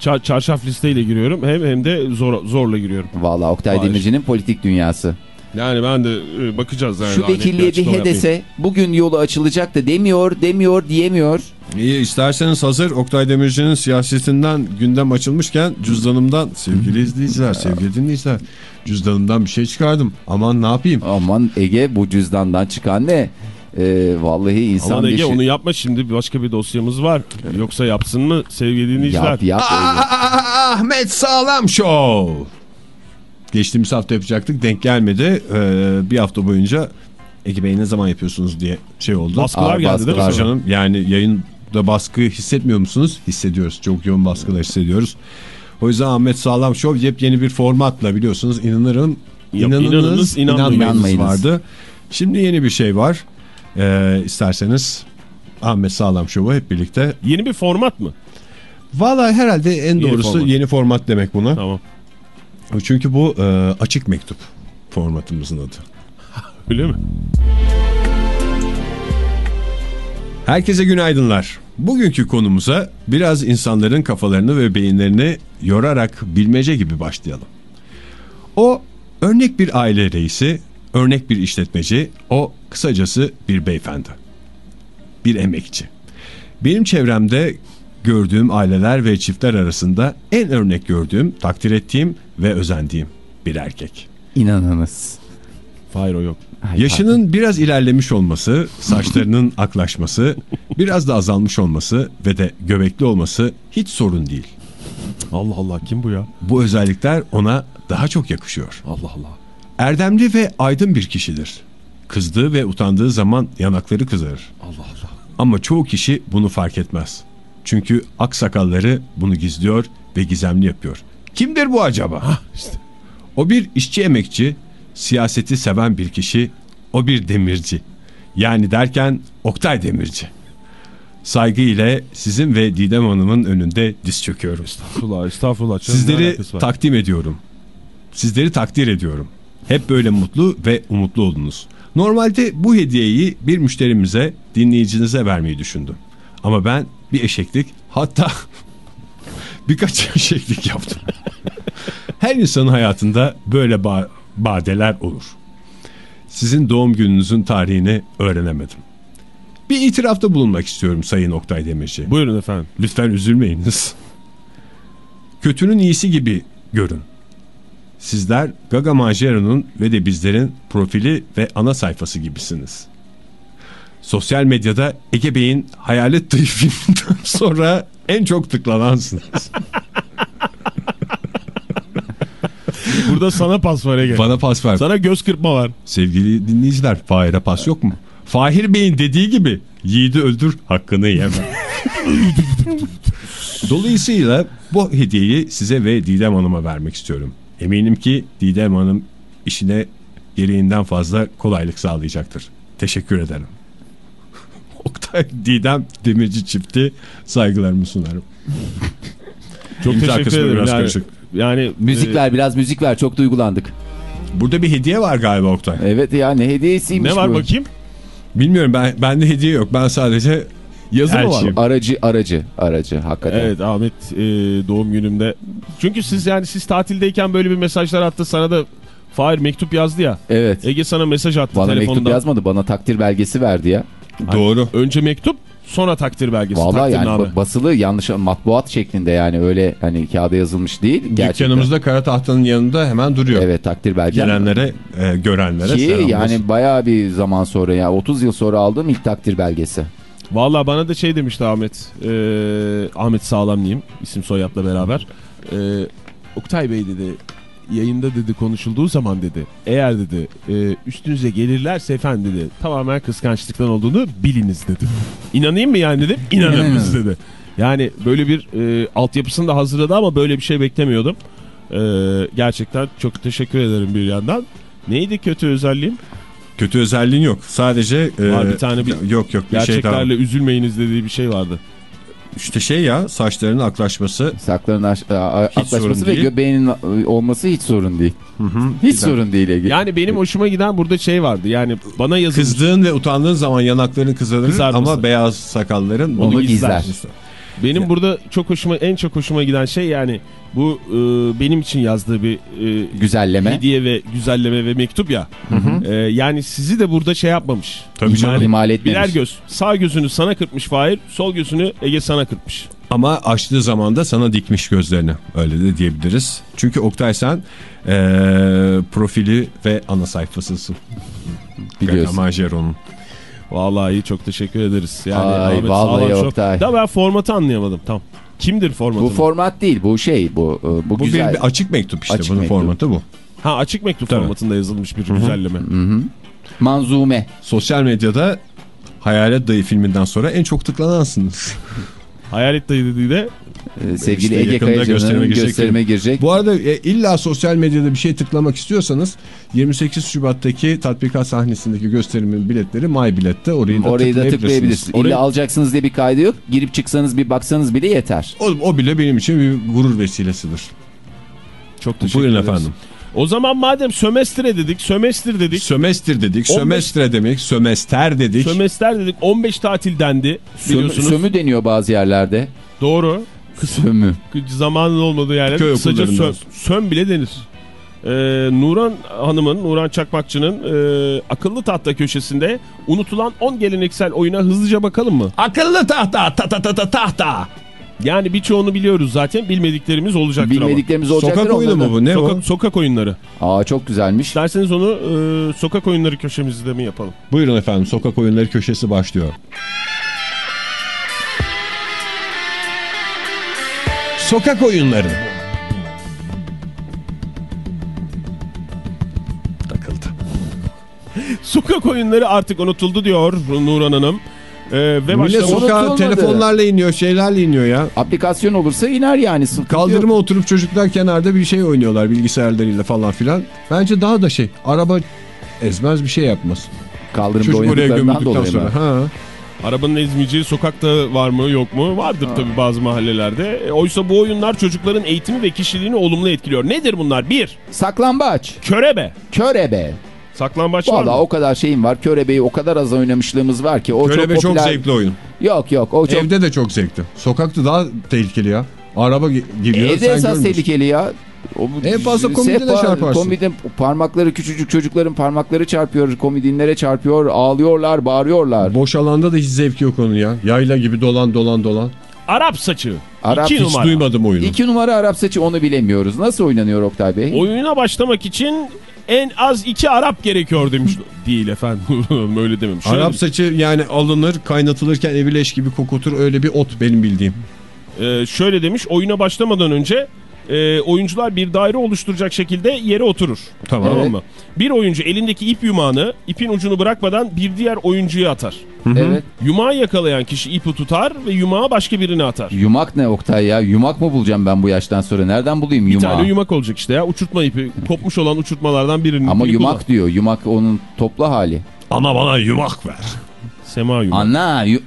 Ça- çarşaf listeyle giriyorum hem hem de zor zorla giriyorum. Valla Oktay. Demirci'nin politik dünyası. Yani ben de e, bakacağız. Yani Şu vekilliğe bir hedese bugün yolu açılacak da demiyor, demiyor, diyemiyor. İyi isterseniz hazır Oktay Demirci'nin siyasetinden gündem açılmışken cüzdanımdan sevgili izleyiciler, sevgili dinleyiciler cüzdanımdan bir şey çıkardım. Aman ne yapayım? Aman Ege bu cüzdandan çıkan ne? E, vallahi insan Aman Ege şey- onu yapma şimdi başka bir dosyamız var. Yoksa yapsın mı sevgili dinleyiciler? Yap yap. Ege. Ahmet Sağlam Show. Geçtiğimiz hafta yapacaktık denk gelmedi. Ee, bir hafta boyunca Ege Bey ne zaman yapıyorsunuz diye şey oldu. Baskılar Aa, geldi değil mi? baskılar. sana? Canım yani yayında baskı hissetmiyor musunuz? Hissediyoruz. Çok yoğun baskılar hissediyoruz. O yüzden Ahmet Sağlam Show yepyeni bir formatla biliyorsunuz inanırım. İnanınız, inanınız, İnanmayınız. vardı. Şimdi yeni bir şey var. Ee, isterseniz Ahmet Sağlam Show'u hep birlikte. Yeni bir format mı? Valla herhalde en Yeni doğrusu format. yeni format demek buna. Tamam. Çünkü bu e, açık mektup formatımızın adı. <laughs> Öyle mi? Herkese günaydınlar. Bugünkü konumuza biraz insanların kafalarını ve beyinlerini yorarak bilmece gibi başlayalım. O örnek bir aile reisi, örnek bir işletmeci, o kısacası bir beyefendi. Bir emekçi. Benim çevremde gördüğüm aileler ve çiftler arasında en örnek gördüğüm, takdir ettiğim ve özendiğim bir erkek. İnanınız. Hayır o yok. Ay, Yaşının biraz ilerlemiş olması, saçlarının <laughs> aklaşması, biraz da azalmış olması ve de göbekli olması hiç sorun değil. Allah Allah kim bu ya? Bu özellikler ona daha çok yakışıyor. Allah Allah. Erdemli ve aydın bir kişidir. Kızdığı ve utandığı zaman yanakları kızarır. Allah Allah. Ama çoğu kişi bunu fark etmez. Çünkü aksakalları bunu gizliyor ve gizemli yapıyor. Kimdir bu acaba? <laughs> işte. O bir işçi emekçi, siyaseti seven bir kişi, o bir demirci. Yani derken Oktay Demirci. Saygı ile sizin ve Didem Hanım'ın önünde diz çöküyorum. Estağfurullah estağfurullah. Sizleri takdim ediyorum. Sizleri takdir ediyorum. Hep böyle mutlu ve umutlu oldunuz. Normalde bu hediyeyi bir müşterimize, dinleyicinize vermeyi düşündüm. Ama ben bir eşeklik hatta <laughs> birkaç eşeklik yaptım. <laughs> Her insanın hayatında böyle ba- badeler olur. Sizin doğum gününüzün tarihini öğrenemedim. Bir itirafta bulunmak istiyorum Sayın Oktay Demirci. Buyurun efendim. Lütfen üzülmeyiniz. Kötünün iyisi gibi görün. Sizler Gaga Manjero'nun ve de bizlerin profili ve ana sayfası gibisiniz. Sosyal medyada Ege Bey'in Hayalet Dayı filminden <laughs> sonra en çok tıklanansınız. Burada sana pas var Ege. Bana pas ver. Sana göz kırpma var. Sevgili dinleyiciler Fahir'e pas yok mu? Fahir Bey'in dediği gibi yiğidi öldür hakkını yeme. <laughs> Dolayısıyla bu hediyeyi size ve Didem Hanım'a vermek istiyorum. Eminim ki Didem Hanım işine gereğinden fazla kolaylık sağlayacaktır. Teşekkür ederim. <laughs> Didem Demirci çifti saygılarımı sunarım. Çok İmza teşekkür ederim. biraz Yani, karışık. yani Müzik e, ver biraz müzik ver çok duygulandık. Burada bir hediye var galiba Oktay. Evet ya ne hediyesiymiş ne var bu. bakayım? Bilmiyorum ben bende hediye yok. Ben sadece Yazı mı var? Aracı aracı aracı hakikaten. Evet Ahmet e, doğum günümde. Çünkü siz yani siz tatildeyken böyle bir mesajlar attı sana da Fahir mektup yazdı ya. Evet. Ege sana mesaj attı Bana telefondan. mektup yazmadı bana takdir belgesi verdi ya. Doğru. Önce mektup sonra takdir belgesi. Vallahi yani basılı yanlış matbuat şeklinde yani öyle hani kağıda yazılmış değil. Gerçekten. Dükkanımızda kara tahtanın yanında hemen duruyor. Evet takdir belgesi. Gelenlere, e, görenlere Ki selamlar. yani bayağı bir zaman sonra ya 30 yıl sonra aldığım ilk takdir belgesi. Vallahi bana da şey demişti Ahmet. e, Ahmet Sağlam diyeyim isim soyadla beraber. E, Oktay Bey dedi yayında dedi konuşulduğu zaman dedi eğer dedi e, üstünüze gelirlerse efendim dedi tamamen kıskançlıktan olduğunu biliniz dedi. <laughs> İnanayım mı yani dedim inanınız dedi. Yani böyle bir e, altyapısını da hazırladı ama böyle bir şey beklemiyordum. E, gerçekten çok teşekkür ederim bir yandan. Neydi kötü özelliğim? Kötü özelliğin yok. Sadece e, Var bir tane bir- yok yok bir şey Gerçeklerle üzülmeyiniz dediği bir şey vardı. İşte şey ya saçlarının aklaşması. A- aklaşması ve değil. göbeğinin olması hiç sorun değil. Hiç sorun değil Ege. Yani benim hoşuma giden burada şey vardı. Yani bana yazılmış. Kızdığın ve utandığın zaman yanakların kızarır Kızarması. ama beyaz sakalların Onu onu gizler. Benim burada çok hoşuma en çok hoşuma giden şey yani bu e, benim için yazdığı bir e, Güzelleme. hediye ve güzelleme ve mektup ya. E, yani sizi de burada şey yapmamış. Tabii canım. İhmal, ihmal etmemiş. Birer göz. Sağ gözünü sana kırpmış Fahir, sol gözünü Ege sana kırpmış. Ama açtığı zaman da sana dikmiş gözlerini. Öyle de diyebiliriz. Çünkü Oktay sen e, profili ve ana sayfasısın. Biliyorsun. Manjero'nun. Vallahi çok teşekkür ederiz. Yani Ay, Ahmet vallahi Sağlam çok- Oktay. Da ben formatı anlayamadım. Tam. Kimdir formatı? Bu format değil bu şey bu bu, Bu güzel. bir, bir açık mektup işte Açık bunun mektup. formatı bu. ha açık mektup Tabii. formatında yazılmış bir güzelleme. Manzume. Sosyal medyada Hayalet Dayı filminden sonra en çok tıklanansınız. Hayalet dayı dediği de Ee, sevgili İşte Ege Kayacan'ın gösterime gösterime, girecek. Bu arada e, illa sosyal medyada bir şey tıklamak istiyorsanız 28 Şubat'taki tatbikat sahnesindeki gösterimin biletleri My Bilet'te orayı da Orayı da tıklayabilirsiniz. tıklayabilirsiniz. Orayı- İlla alacaksınız diye bir kaydı yok. Girip çıksanız bir baksanız bile yeter. o, o bile benim için bir gurur vesilesidir. çok teşekkür Buyurun ederiz. efendim. O zaman madem sömestre dedik, sömestr dedik, Sömestr dedik, 15 sömestre demek, sömester dedik. sömestr dedik, 15 tatil dendi Sömü, biliyorsunuz. sömü deniyor bazı yerlerde. Doğru. Sömü. Zamanın olmadığı yerlerde Köy kısaca söm, söm bile denir. Ee, Nuran Hanım'ın, Nuran Çakmakçı'nın e, akıllı tahta köşesinde unutulan 10 geleneksel oyuna hızlıca bakalım mı? Akıllı tahta, ta ta ta ta tahta. Yani birçoğunu biliyoruz zaten, bilmediklerimiz olacaktır Bilmediklerimiz olacaktır. Sokak oyunu mu bu? Ne ama. o? Sokak, sokak oyunları. Aa çok güzelmiş. İsterseniz onu e, sokak oyunları köşemizde mi yapalım? Buyurun efendim, sokak oyunları köşesi başlıyor. Sokak oyunları. Takıldı. <laughs> Sokak oyunları artık unutuldu diyor Nuran Hanım. Ee, ve Millet sokağa telefonlarla iniyor, şeylerle iniyor ya. Aplikasyon olursa iner yani. Sıkıntı yok. Kaldırıma oturup çocuklar kenarda bir şey oynuyorlar bilgisayarlarıyla falan filan. Bence daha da şey, araba ezmez bir şey yapmaz. Kaldırımda Çocuk oraya gömüldükten sonra. Ha. Arabanın ezmeyeceği sokakta var mı yok mu? Vardır tabii bazı mahallelerde. E, oysa bu oyunlar çocukların eğitimi ve kişiliğini olumlu etkiliyor. Nedir bunlar? Bir, Saklambaç, körebe. körebe. Saklambaç var Valla mı? o kadar şeyim var. Körebeyi o kadar az oynamışlığımız var ki. O Körebe çok çok, popüler. zevkli oyun. Yok yok o çok. Evde de çok zevkli. Sokakta daha tehlikeli ya. Araba geliyor. Evde sen esas görmüyorsun. tehlikeli ya. O, En fazla komidine Sefa- çarparsın. Komidin parmakları küçücük çocukların parmakları çarpıyor. Komidinlere çarpıyor. Ağlıyorlar, bağırıyorlar. Boş alanda da hiç zevki yok onun ya. Yayla gibi dolan dolan dolan. Arap saçı. Arap İki Hiç numara. duymadım oyunu. İki numara Arap saçı onu bilemiyoruz. Nasıl oynanıyor Oktay Bey? Oyuna başlamak için en az iki Arap gerekiyor demiş. Değil efendim <laughs> öyle dememiş. Arap saçı yani alınır kaynatılırken evileş gibi kokutur öyle bir ot benim bildiğim. Ee, şöyle demiş oyuna başlamadan önce e, oyuncular bir daire oluşturacak şekilde yere oturur. Tamam. Tamam mı? Bir oyuncu elindeki ip yumağını ipin ucunu bırakmadan bir diğer oyuncuya atar. Evet. Yumağı yakalayan kişi ipi tutar ve yumağı başka birine atar. Yumak ne Oktay ya? Yumak mı bulacağım ben bu yaştan sonra? Nereden bulayım Bir yumağı? tane yumak olacak işte ya uçurtma ipi kopmuş olan uçurtmalardan birinin Ama yumak kullan. diyor. Yumak onun toplu hali. Ana bana yumak ver. Sema yumak. Ana. yu-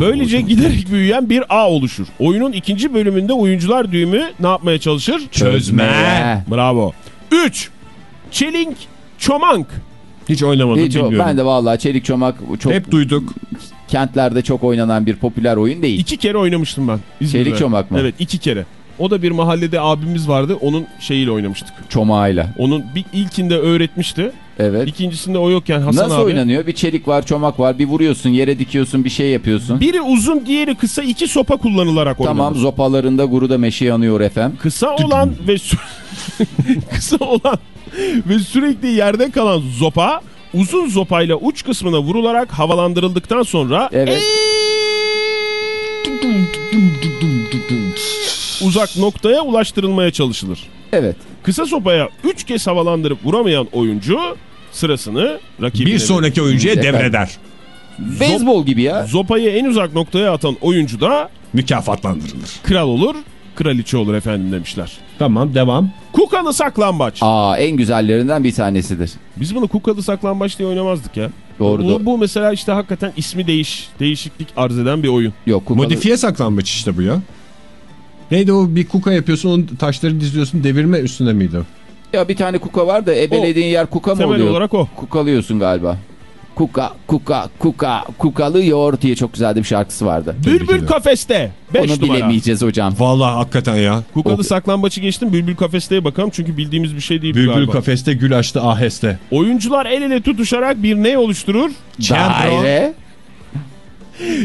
Böylece giderek büyüyen bir ağ oluşur. Oyunun ikinci bölümünde oyuncular düğümü ne yapmaya çalışır? Çözme. Bravo. 3. Çelenk çomank. Hiç oynamadım Hiç bilmiyorum. ben de vallahi çelik çomak çok Hep duyduk. kentlerde çok oynanan bir popüler oyun değil. İki kere oynamıştım ben. İzmir'de. Çelik çomak mı? Evet iki kere. O da bir mahallede abimiz vardı. Onun şeyiyle oynamıştık. Çomağıyla. Onun bir ilkinde öğretmişti. Evet. İkincisinde o yokken Hasan Nasıl abi. oynanıyor? Bir çelik var, çomak var. Bir vuruyorsun, yere dikiyorsun, bir şey yapıyorsun. Biri uzun diğeri kısa iki sopa kullanılarak oynanır. Tamam, zopalarında guruda meşe yanıyor efem. Kısa olan ve <laughs> kısa olan ve sürekli yerde kalan zopa uzun zopayla uç kısmına vurularak havalandırıldıktan sonra Evet. Uzak noktaya ulaştırılmaya çalışılır. Evet. Kısa sopaya 3 kez havalandırıp vuramayan oyuncu sırasını rakibine Bir sonraki oyuncuya Efendim. devreder. Beyzbol gibi ya. Zopayı en uzak noktaya atan oyuncu da Mükafatlandırılır. kral olur, kraliçe olur efendim demişler. Tamam devam. Kukalı saklambaç. Aa en güzellerinden bir tanesidir. Biz bunu kukalı saklambaç diye oynamazdık ya. Doğru bu, bu mesela işte hakikaten ismi değiş, değişiklik arz eden bir oyun. Yok kukalı. Modifiye saklambaç işte bu ya. Neydi o bir kuka yapıyorsun onun taşları diziyorsun devirme üstüne miydi? Ya bir tane kuka var da ebelediğin yer kuka mı Temel oluyor? olarak o. Kukalıyorsun galiba. Kuka, kuka, kuka, kukalıyor diye çok güzel bir şarkısı vardı. Bülbül kafeste. 5 Onu numara. bilemeyeceğiz hocam. Vallahi hakikaten ya. Kukalı O- saklambaçı geçtim. Bülbül kafesteye bakalım çünkü bildiğimiz bir şey değil Bülbül galiba. kafeste gül açtı aheste. Oyuncular el ele tutuşarak bir ne oluşturur? Daire.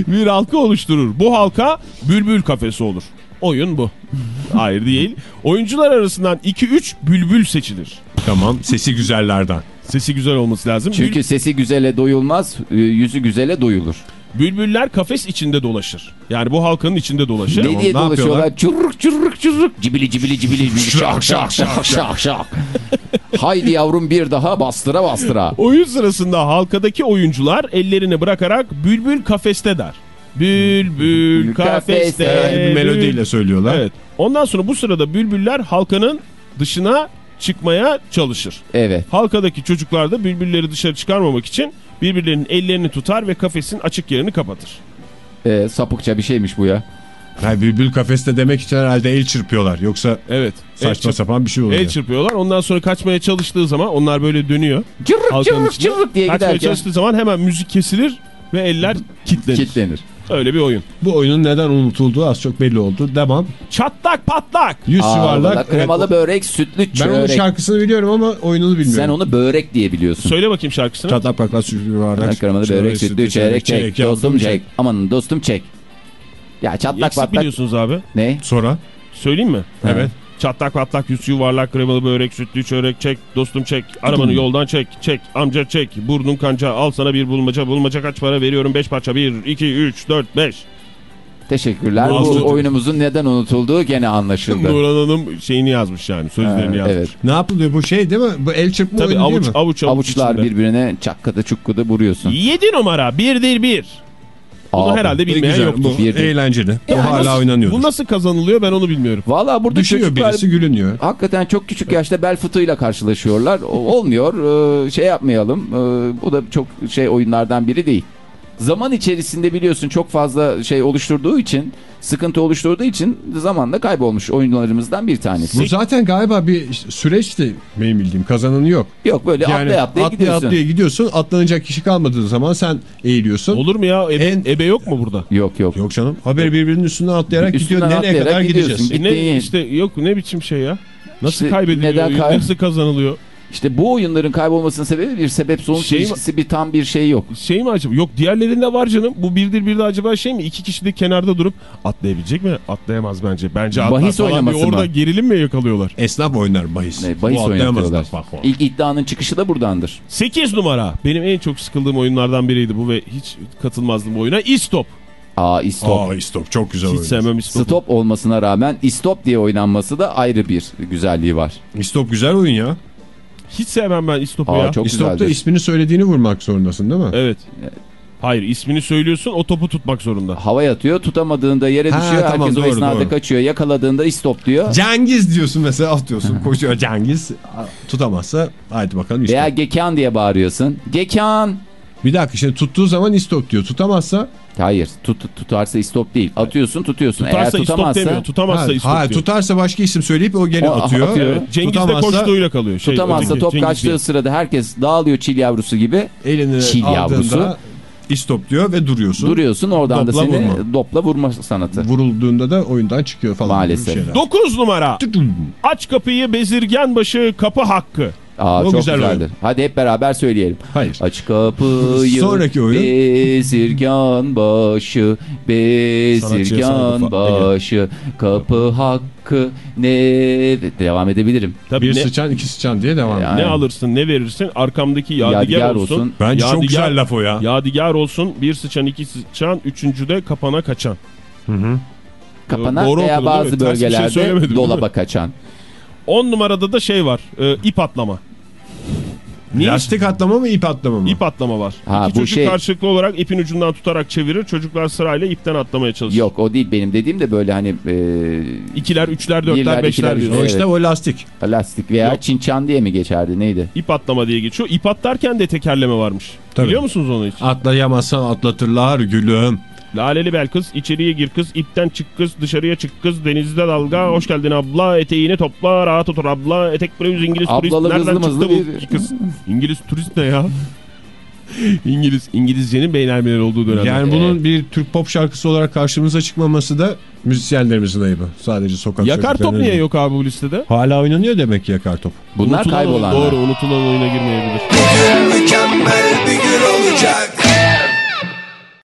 Bir halka oluşturur. Bu halka bülbül kafesi olur. Oyun bu. Hayır değil. Oyuncular arasından 2-3 bülbül seçilir. Tamam sesi güzellerden. Sesi güzel olması lazım. Çünkü sesi güzele doyulmaz, e, yüzü güzele doyulur. Bülbüller kafes içinde dolaşır. Yani bu halkanın içinde dolaşır. Ne diye ne dolaşıyorlar? Çurruk çurruk çurruk. Cibili cibili cibili <laughs> cibili. Şak şak şak şak şak. Haydi yavrum bir daha bastıra bastıra. Oyun sırasında halkadaki oyuncular ellerini bırakarak bülbül kafeste der. Bülbül kafeste. Yani bir melodiyle söylüyorlar. Evet. Ondan sonra bu sırada bülbüller halkanın dışına çıkmaya çalışır. Evet. Halkadaki çocuklar da bülbülleri dışarı çıkarmamak için birbirlerinin ellerini tutar ve kafesin açık yerini kapatır. Ee, sapıkça bir şeymiş bu ya. Ha, bülbül kafeste demek için herhalde el çırpıyorlar. Yoksa Evet. Saçma sapan bir şey oluyor. el çırpıyorlar. Ondan sonra kaçmaya çalıştığı zaman onlar böyle dönüyor. Cırrık cırrık cırrık diye Kaçmaya giderken çalıştığı zaman hemen müzik kesilir ve eller <laughs> kilitlenir. kilitlenir. Öyle bir oyun. Bu oyunun neden unutulduğu az çok belli oldu. Devam. Çatlak patlak. Yüz Aa, yuvarlak. kremalı Evet, börek, sütlü ben onun çörek. şarkısını biliyorum ama oyununu bilmiyorum. Sen onu börek diye biliyorsun. Söyle bakayım şarkısını. Çatlak patlak sütlü yuvarlak. Kremalı börek, sütlü çörek, çek. Dostum çek. Aman dostum çek. Ya çatlak Eksik patlak. biliyorsunuz abi. Ne? Sonra? Söyleyeyim mi? Evet. Çatlak patlak yüz yuvarlak kremalı börek sütlü çörek çek dostum çek arabanı yoldan çek çek amca çek burnun kanca al sana bir bulmaca bulmaca kaç para veriyorum 5 parça 1 2 3 4 5 Teşekkürler. Boğazlı. Bu oyunumuzun neden unutulduğu gene anlaşıldı. <laughs> Nurhan Hanım şeyini yazmış yani sözlerini Ha, yazmış. evet. Ne yapılıyor bu şey değil mi? Bu el çırpma Tabii oyunu avuç, değil mi? avuç avuç Avuçlar içinde. birbirine çakkada çukkada vuruyorsun. 7 numara birdir bir. Bunu Aa, herhalde bilmeyen güzel, yoktur. Bu Bir eğlenceli. Bu hala nasıl- oynanıyor. Bu nasıl kazanılıyor ben onu bilmiyorum. Valla burada Düşüyor çocuklar birisi gülünüyor. hakikaten çok küçük yaşta bel fıtığıyla karşılaşıyorlar. Olmuyor. Ee, <laughs> şey yapmayalım. Ee, bu da çok şey oyunlardan biri değil. Zaman içerisinde biliyorsun çok fazla şey oluşturduğu için, sıkıntı oluşturduğu için zamanla kaybolmuş oyunlarımızdan bir tanesi. Bu zaten galiba bir süreçti benim bildiğim kazananı yok. Yok böyle Yani atlaya atlaya gidiyorsun. atlaya gidiyorsun. Atlanacak kişi kalmadığı zaman sen eğiliyorsun. Olur mu ya? Ebe, En- ebe yok mu burada? Yok yok. Yok canım. Haber birbirinin üstünden atlayarak Üstünden gidiyor. Nereye atlayarak kadar gidiyorsun. gideceğiz? E ne, işte yok ne biçim şey ya? Nasıl İşte kaybediliyor? neden kay- Nasıl kazanılıyor? İşte bu oyunların kaybolmasının sebebi bir sebep sonuç Şey mi- ilişkisi bir tam bir şey yok. Şey mi acaba? Yok diğerlerinde var canım. Bu birdir bir de acaba şey mi? İki kişi de kenarda durup atlayabilecek mi? Atlayamaz bence. Bence atlar Bahis falan oynaması Orada mı? gerilim mi yakalıyorlar? Esnaf oynar bahis. Ne, bahis Bu atlayamazlar. oynatıyorlar. İlk iddianın çıkışı da buradandır. 8 numara. Benim en çok sıkıldığım oyunlardan biriydi bu ve hiç katılmazdım bu oyuna. İstop. Aa istop. Aa istop çok güzel Hiç oyun. sevmem istop. Stop olmasına rağmen istop diye oynanması da ayrı bir güzelliği var. İstop güzel oyun ya. Hiç sevmem ben istopu Aa, ya. çok İstop'ta güzeldir. ismini söylediğini vurmak zorundasın değil mi? Evet. Hayır ismini söylüyorsun o topu tutmak zorunda. Havaya atıyor tutamadığında yere Ha, düşüyor tamam, herkes o doğru, esnada doğru. kaçıyor yakaladığında istop diyor. Cengiz diyorsun mesela atıyorsun <laughs> koşuyor Cengiz tutamazsa haydi bakalım istop. Veya Gekan diye bağırıyorsun. Gekan. Bir dakika şimdi tuttuğu zaman istop diyor tutamazsa Hayır tut, tutarsa istop değil. Atıyorsun tutuyorsun. Tutarsa Eğer istop tutamazsa demiyor. Tutamazsa ha, istop ha, diyor. tutarsa başka isim söyleyip o gene O atıyor. atıyor. Evet, Cengiz de Tutamazsa- koştuğuyla kalıyor. Şey, tutamazsa öteki, top Cengiz kaçtığı değil. sırada herkes dağılıyor çil yavrusu gibi. Elini Çil yavrusu. istop diyor ve duruyorsun. Duruyorsun oradan da Topla seni vurma. dopla vurma sanatı. Vurulduğunda da oyundan çıkıyor falan. Maalesef. gibi şeyler. 9 numara. Aç kapıyı bezirgen başı kapı hakkı. Aa, O çok güzel güzeldir. oyun. Hadi hep beraber söyleyelim. Hayır. Aç kapıyı Sonraki oyun. bezirgan başı bezirgan başı kapı hakkı ne devam edebilirim. Tabii Bir ne, sıçan iki sıçan diye devam. Yani. ne alırsın ne verirsin arkamdaki yadigar, Yadigar olsun. olsun. Bence çok Yadigar- güzel laf o ya. Yadigar olsun bir sıçan iki sıçan üçüncü de kapana kaçan. Kapana Doğru veya okudum, bazı şey bölgelerde mi? dolaba kaçan. 10 numarada da şey var e, ip atlama. Niye? Lastik atlama mı ip atlama mı? İp atlama var. Ha, İki bu çocuk şey- karşılıklı olarak ipin ucundan tutarak çevirir. Çocuklar sırayla ipten atlamaya çalışır. Yok o değil benim dediğim de böyle hani e, İkiler, üçler, dörtler, Birler, beşler ikiler, diyorsun. O Evet. işte o lastik. lastik veya Yok. çinçan diye mi geçerdi neydi? İp atlama diye geçiyor. İp atlarken de tekerleme varmış. Tabii. Biliyor musunuz onu hiç? Atlayamazsan atlatırlar gülüm. Laleli bel kız, içeriye gir kız, ipten çık kız, dışarıya çık kız, denizde dalga, hoş geldin abla, eteğini topla, rahat otur abla, etek bluz İngiliz turist, Ablalı nereden hızlı çıktı bu bir- kız? İngiliz turist ne ya? <laughs> İngiliz, İngilizcenin beynelmeler olduğu dönemde. Yani bunun bir Türk pop şarkısı olarak karşımıza çıkması da müzisyenlerimizin ayıbı. Sadece sokak Yakar top niye yok abi bu listede? Hala oynanıyor demek ki yakar top. Bunlar Unutulan- kaybolanlar. Doğru unutulan oyuna girmeyebilir. Mükemmel bir gün olacak